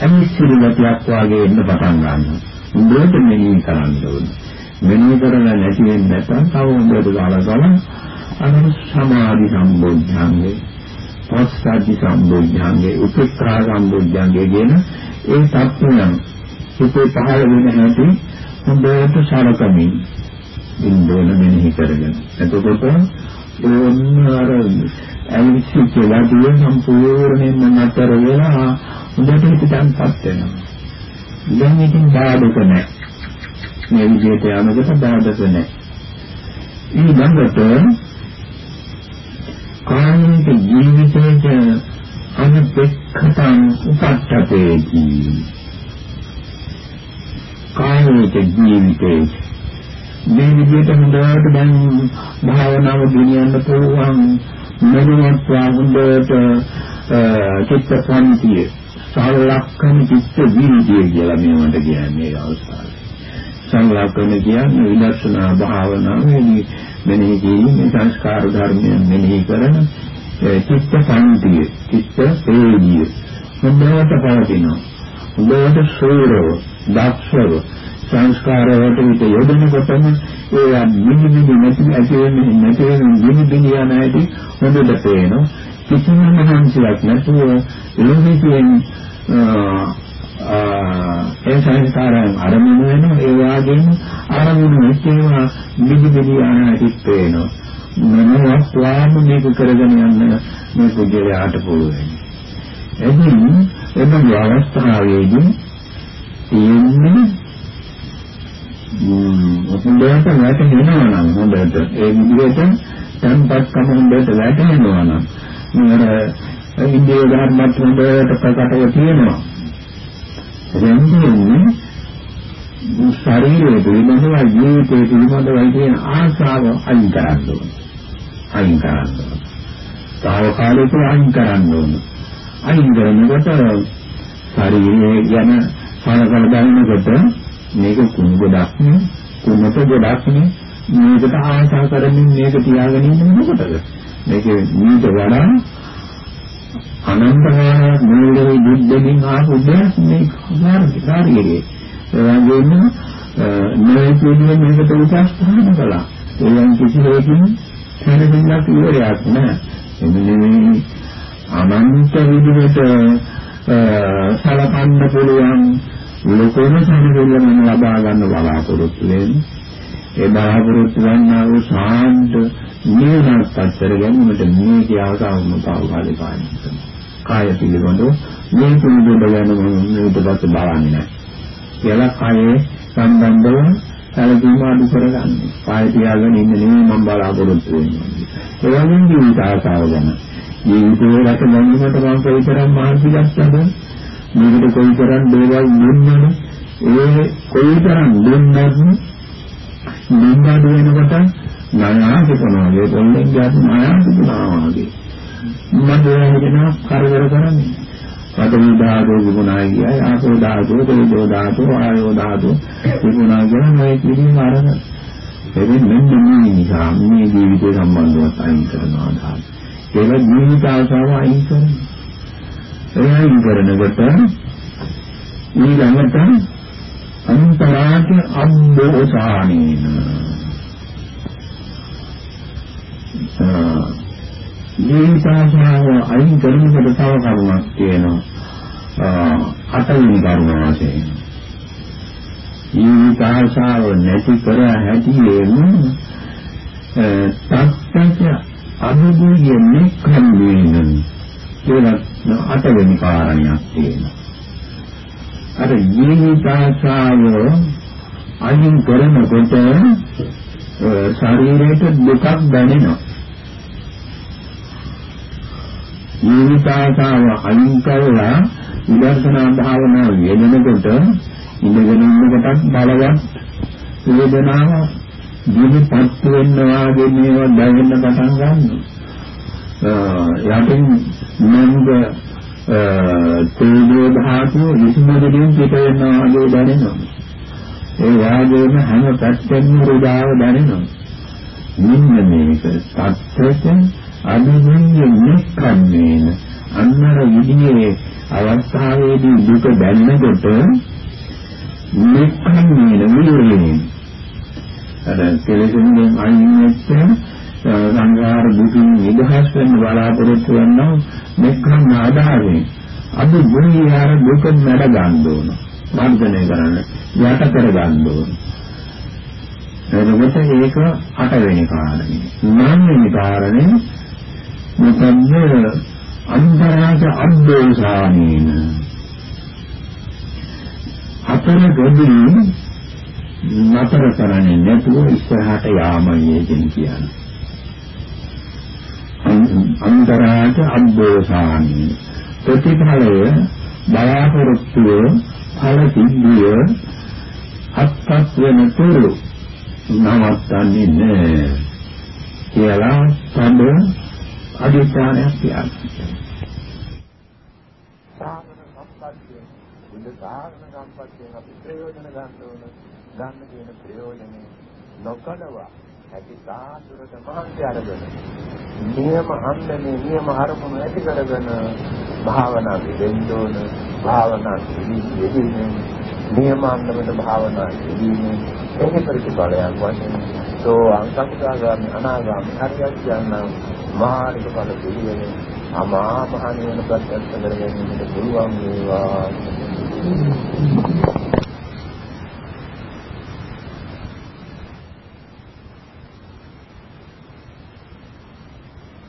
අනිසිරි ගතියක් වාගේ එන්න පටන් ගන්නවා. උඹට මෙනෙහි කරන්න ඕනේ. මෙනෙහි කරලා නැති වෙන්නේ නැත්නම් තව උඹට ගාලා අර සමාධි සම්බොධ්‍යංගේ පස්සද්ධි සම්බොධ්‍යංගේ උපේක්ඛා සම්බොධ්‍යංගේ කියන ඒ තත්ත්වයන් හිතේ පහළ වෙන හැටි හොඳට සලකමින් ඉන්දෝන මෙනෙහි කරගෙන එතකොට ඕන්න අර ඇවිසිච්ච වැඩිය සම්පූර්ණයෙන්ම නතර වෙලා හොඳට හිතන්පත් වෙනවා. දැන් ඉතින් බාධක නැහැ. මේ විදිහට යනකොට බාධක නැහැ. ඊළඟට කායික ජීවිතයේ අනුපෙක්ඛතං උපට්ඨපේති. කායික ජීවිතයේ මේ විදිහට හොඳට දැන් භාවනාව ගෙනියන්න පුළුවන් මනෝවත් හොඳට චිත්ත සම්පතිය සලක්කන චිත්ත විරිය කියලා මේවට කියන්නේ අවස්ථාවේ. සංලක්කන කියන්නේ විදර්ශනා භාවනාවේදී මෙනෙහි කිරීම සංස්කාර ධර්මයන් මෙනෙහි කරන චිත්ත සම්පතිය චිත්ත ප්‍රේමිය හොඳට පවතිනවා. හොඳට සෝරව දක්ෂව සංස්කාර වලට විත යොදනකොටම ඒ මිනි මිනි නැති ඇති වෙන්නේ නැති වෙන මිනි මිනි යන ඇති හොඳට පේනවා. කිසිම මහන්සියක් නැතුව ලෝකයෙන් ඒ සංස්කාරයන් අරමුණු වෙනවා. ඒ වගේම අරමුණු නැතිව මිනි මිනි යන ඇති පේනවා. මොනවත් ස්වාම මේක කරගෙන යන්න මේ පුජ්‍යලයට පුළුවන්. එදින් එබඳු අවස්ථාවේදී තියෙන්නේ හොඳට වැටෙනවා නම් හොඳට ඒ විදිහට tempatකම හොඳට වැටෙනවා නම් මේ ඉන්දිය ධර්මත් හොඳට ප්‍රකටව තියෙනවා එන්නේ ශරීරයේ පිළිබඳව ජීවිතයේ පිළිබඳව තියෙන ආශාව අයින් කරන්න ඕන අයින් කරන්න ඕන తాවකාලිකව අයින් කරන්න ඕන අයින් කරනකොට ශරීරයේ යන සලකලා බලනකොට මේක කුණු ගොඩක් නේ කුණත ගොඩක් නේ. මේකට ආශා කරමින් මේක තියාගෙන ඉන්නේ මොකටද? මේක මීට වඩා අනන්තකාරයක් මූලික යුද්ධකින් ආපු දෙයක් මේ ශරීරයේ ඒ වගේම මේ කියන්නේ මේකට උපස්ථාන කළා. ඒයන් කිසි හේතුන් හැරෙන්නක් ඉවරයක් නෑ එන්නේ අනන්ත විදිහට සලකන්න පුළුවන් ලෝකෝන සම්පූර්ණම ලබා ගන්න බලාපොරොත්තු වෙන්නේ ඒ බලාපොරොත්තු වන්නා වූ සාන්ත නිවනක් පස්සර ගැනීමට මේ කියාවතාවම පාවකාලේ පාන්නේ කාය පිළිබඳව මේ පිළිබඳව ගැන මම ඊට පස්සේ බලන්නේ නැහැ කියලා කායේ සම්බන්ධව සැලකීම අඩු කරගන්නේ. කාය තියාගෙන ඉන්න නෙමෙයි මම බලාපොරොත්තු වෙන්නේ. ඒ වගේම ජීවිත ආසාව ගැන ජීවිතේ රට ගැනීමට මම කොයිතරම් මහන්සි ගත්තද මේකට කොයිතරම් දේවල් දුන්නද? ඒ කොයිතරම් දුන්නත් නින්දා වෙනකොට නායාසිකනවා ඒ පොල්ලෙන් ගියාට නායාසිකනවා වගේ මම හිතනවා කරදර කරන්නේ. පඨවි ධාතුව තිබුණා කියයි ආපෝ ධාතුව තේජෝ ධාතුව ආයෝ ධාතුව තිබුණා කියන මේ කිරීම අරගෙන. එදින් මෙන්න මේ නිසා මේ ජීවිතය සම්බන්ධව අයින් කරනවා ධාතුව. ඒක ජීවිත ආශාව අයින් කරනවා. ඒ අයින් කරනකොට ඊළඟට අන්තරාජ අම්බෝසානේන ජීවිත ආශාව අයින් කරනකොට තව කරුණක් තියෙනවා. අටවෙනි කරුණ වශයෙන් ජීවිත ආශාව නැති කර හැටියේම තත්ත්වය අනුභවයේ නික්ඛම්මේන කියලා අටවෙනි කාරණයක් තියෙනවා. අර ජීවිතාශාව අයින් කරනකොට ශරීරයට දුකක් දැනෙනවා. ජීවිතාශාව අයින් කරලා විදර්ශනා භාවනාව යෙදෙනකොට ඉඳගෙන ඉන්නකොටත් බලවත් වේදනාවක් දිවිපත් වෙනවා වගේ මේවා දැනෙන්න පටන් ගන්නවා. යටින් මන්ද තේජෝ ධාතුව විසුමදෙන් පිට වෙනවා වගේ දැනෙනවා. ඒ වාගේම හැම පැත්තෙම රුදාව දැනෙනවා. මෙන්න මේක සත්‍යයෙන් අභිඥය නික්කන්නේන අන්නර විදිහේ අවස්ථාවේදී දුක දැනෙනකොට නික්කන්නේන විරේ අර කෙලෙසුන්ගෙන් අයින් වෙච්ච සංඝාර දුකින් නිදහස් වෙන්න බලාපොරොත්තු වෙනවා මෙක්කම් ආදාරේ අද ගුණියාර දුක නැඩ ගන්න ඕන. වර්ධනය කරන්න යට කර ගන්න ඕන. එතකොට ඒක අටවෙනි කාරණේ. නවවෙනි කාරණේ මොකද්ද? අන්තරාජ අද්දෝසානීන අතර ගොඩින් නතර කරන්නේ නැතුව ඉස්සරහට යාමයි කියන්නේ. අන්තරාජ අබ්බෝසානි ප්‍රතිඵලය බලාපොරොත්තුව ඵල සිද්ධිය අත්පත් වෙන තුරු නවත්තන්නේ නැහැ කියලා තඹ අධිෂ්ඨානයක් තියන්නේ. සාධන සම්පත්තිය බුද්ධ සාධන සම්පත්තියෙන් අපි ප්‍රයෝජන ගන්න ඕන. ගන්න කියන ප්‍රයෝජනේ නොකඩවා ඇති සාතුරට මහන්සි අරගෙන නියම අන්දමේ නියම අරමුණු ඇති කරගෙන භාවනා දෙන්න ඕන භාවනා යෙදීමෙන් නියම අන්දමට භාවනා යෙදීමෙන් එහි ප්‍රතිඵලයක් වශයෙන් සෝ අංකසගාමි අනාගාමි හරියට කියන මාර්ග ඵල පිළිවෙල අමා මහ නිවන ප්‍රත්‍යක්ෂ කර ගැනීමට පුළුවන් වේවා.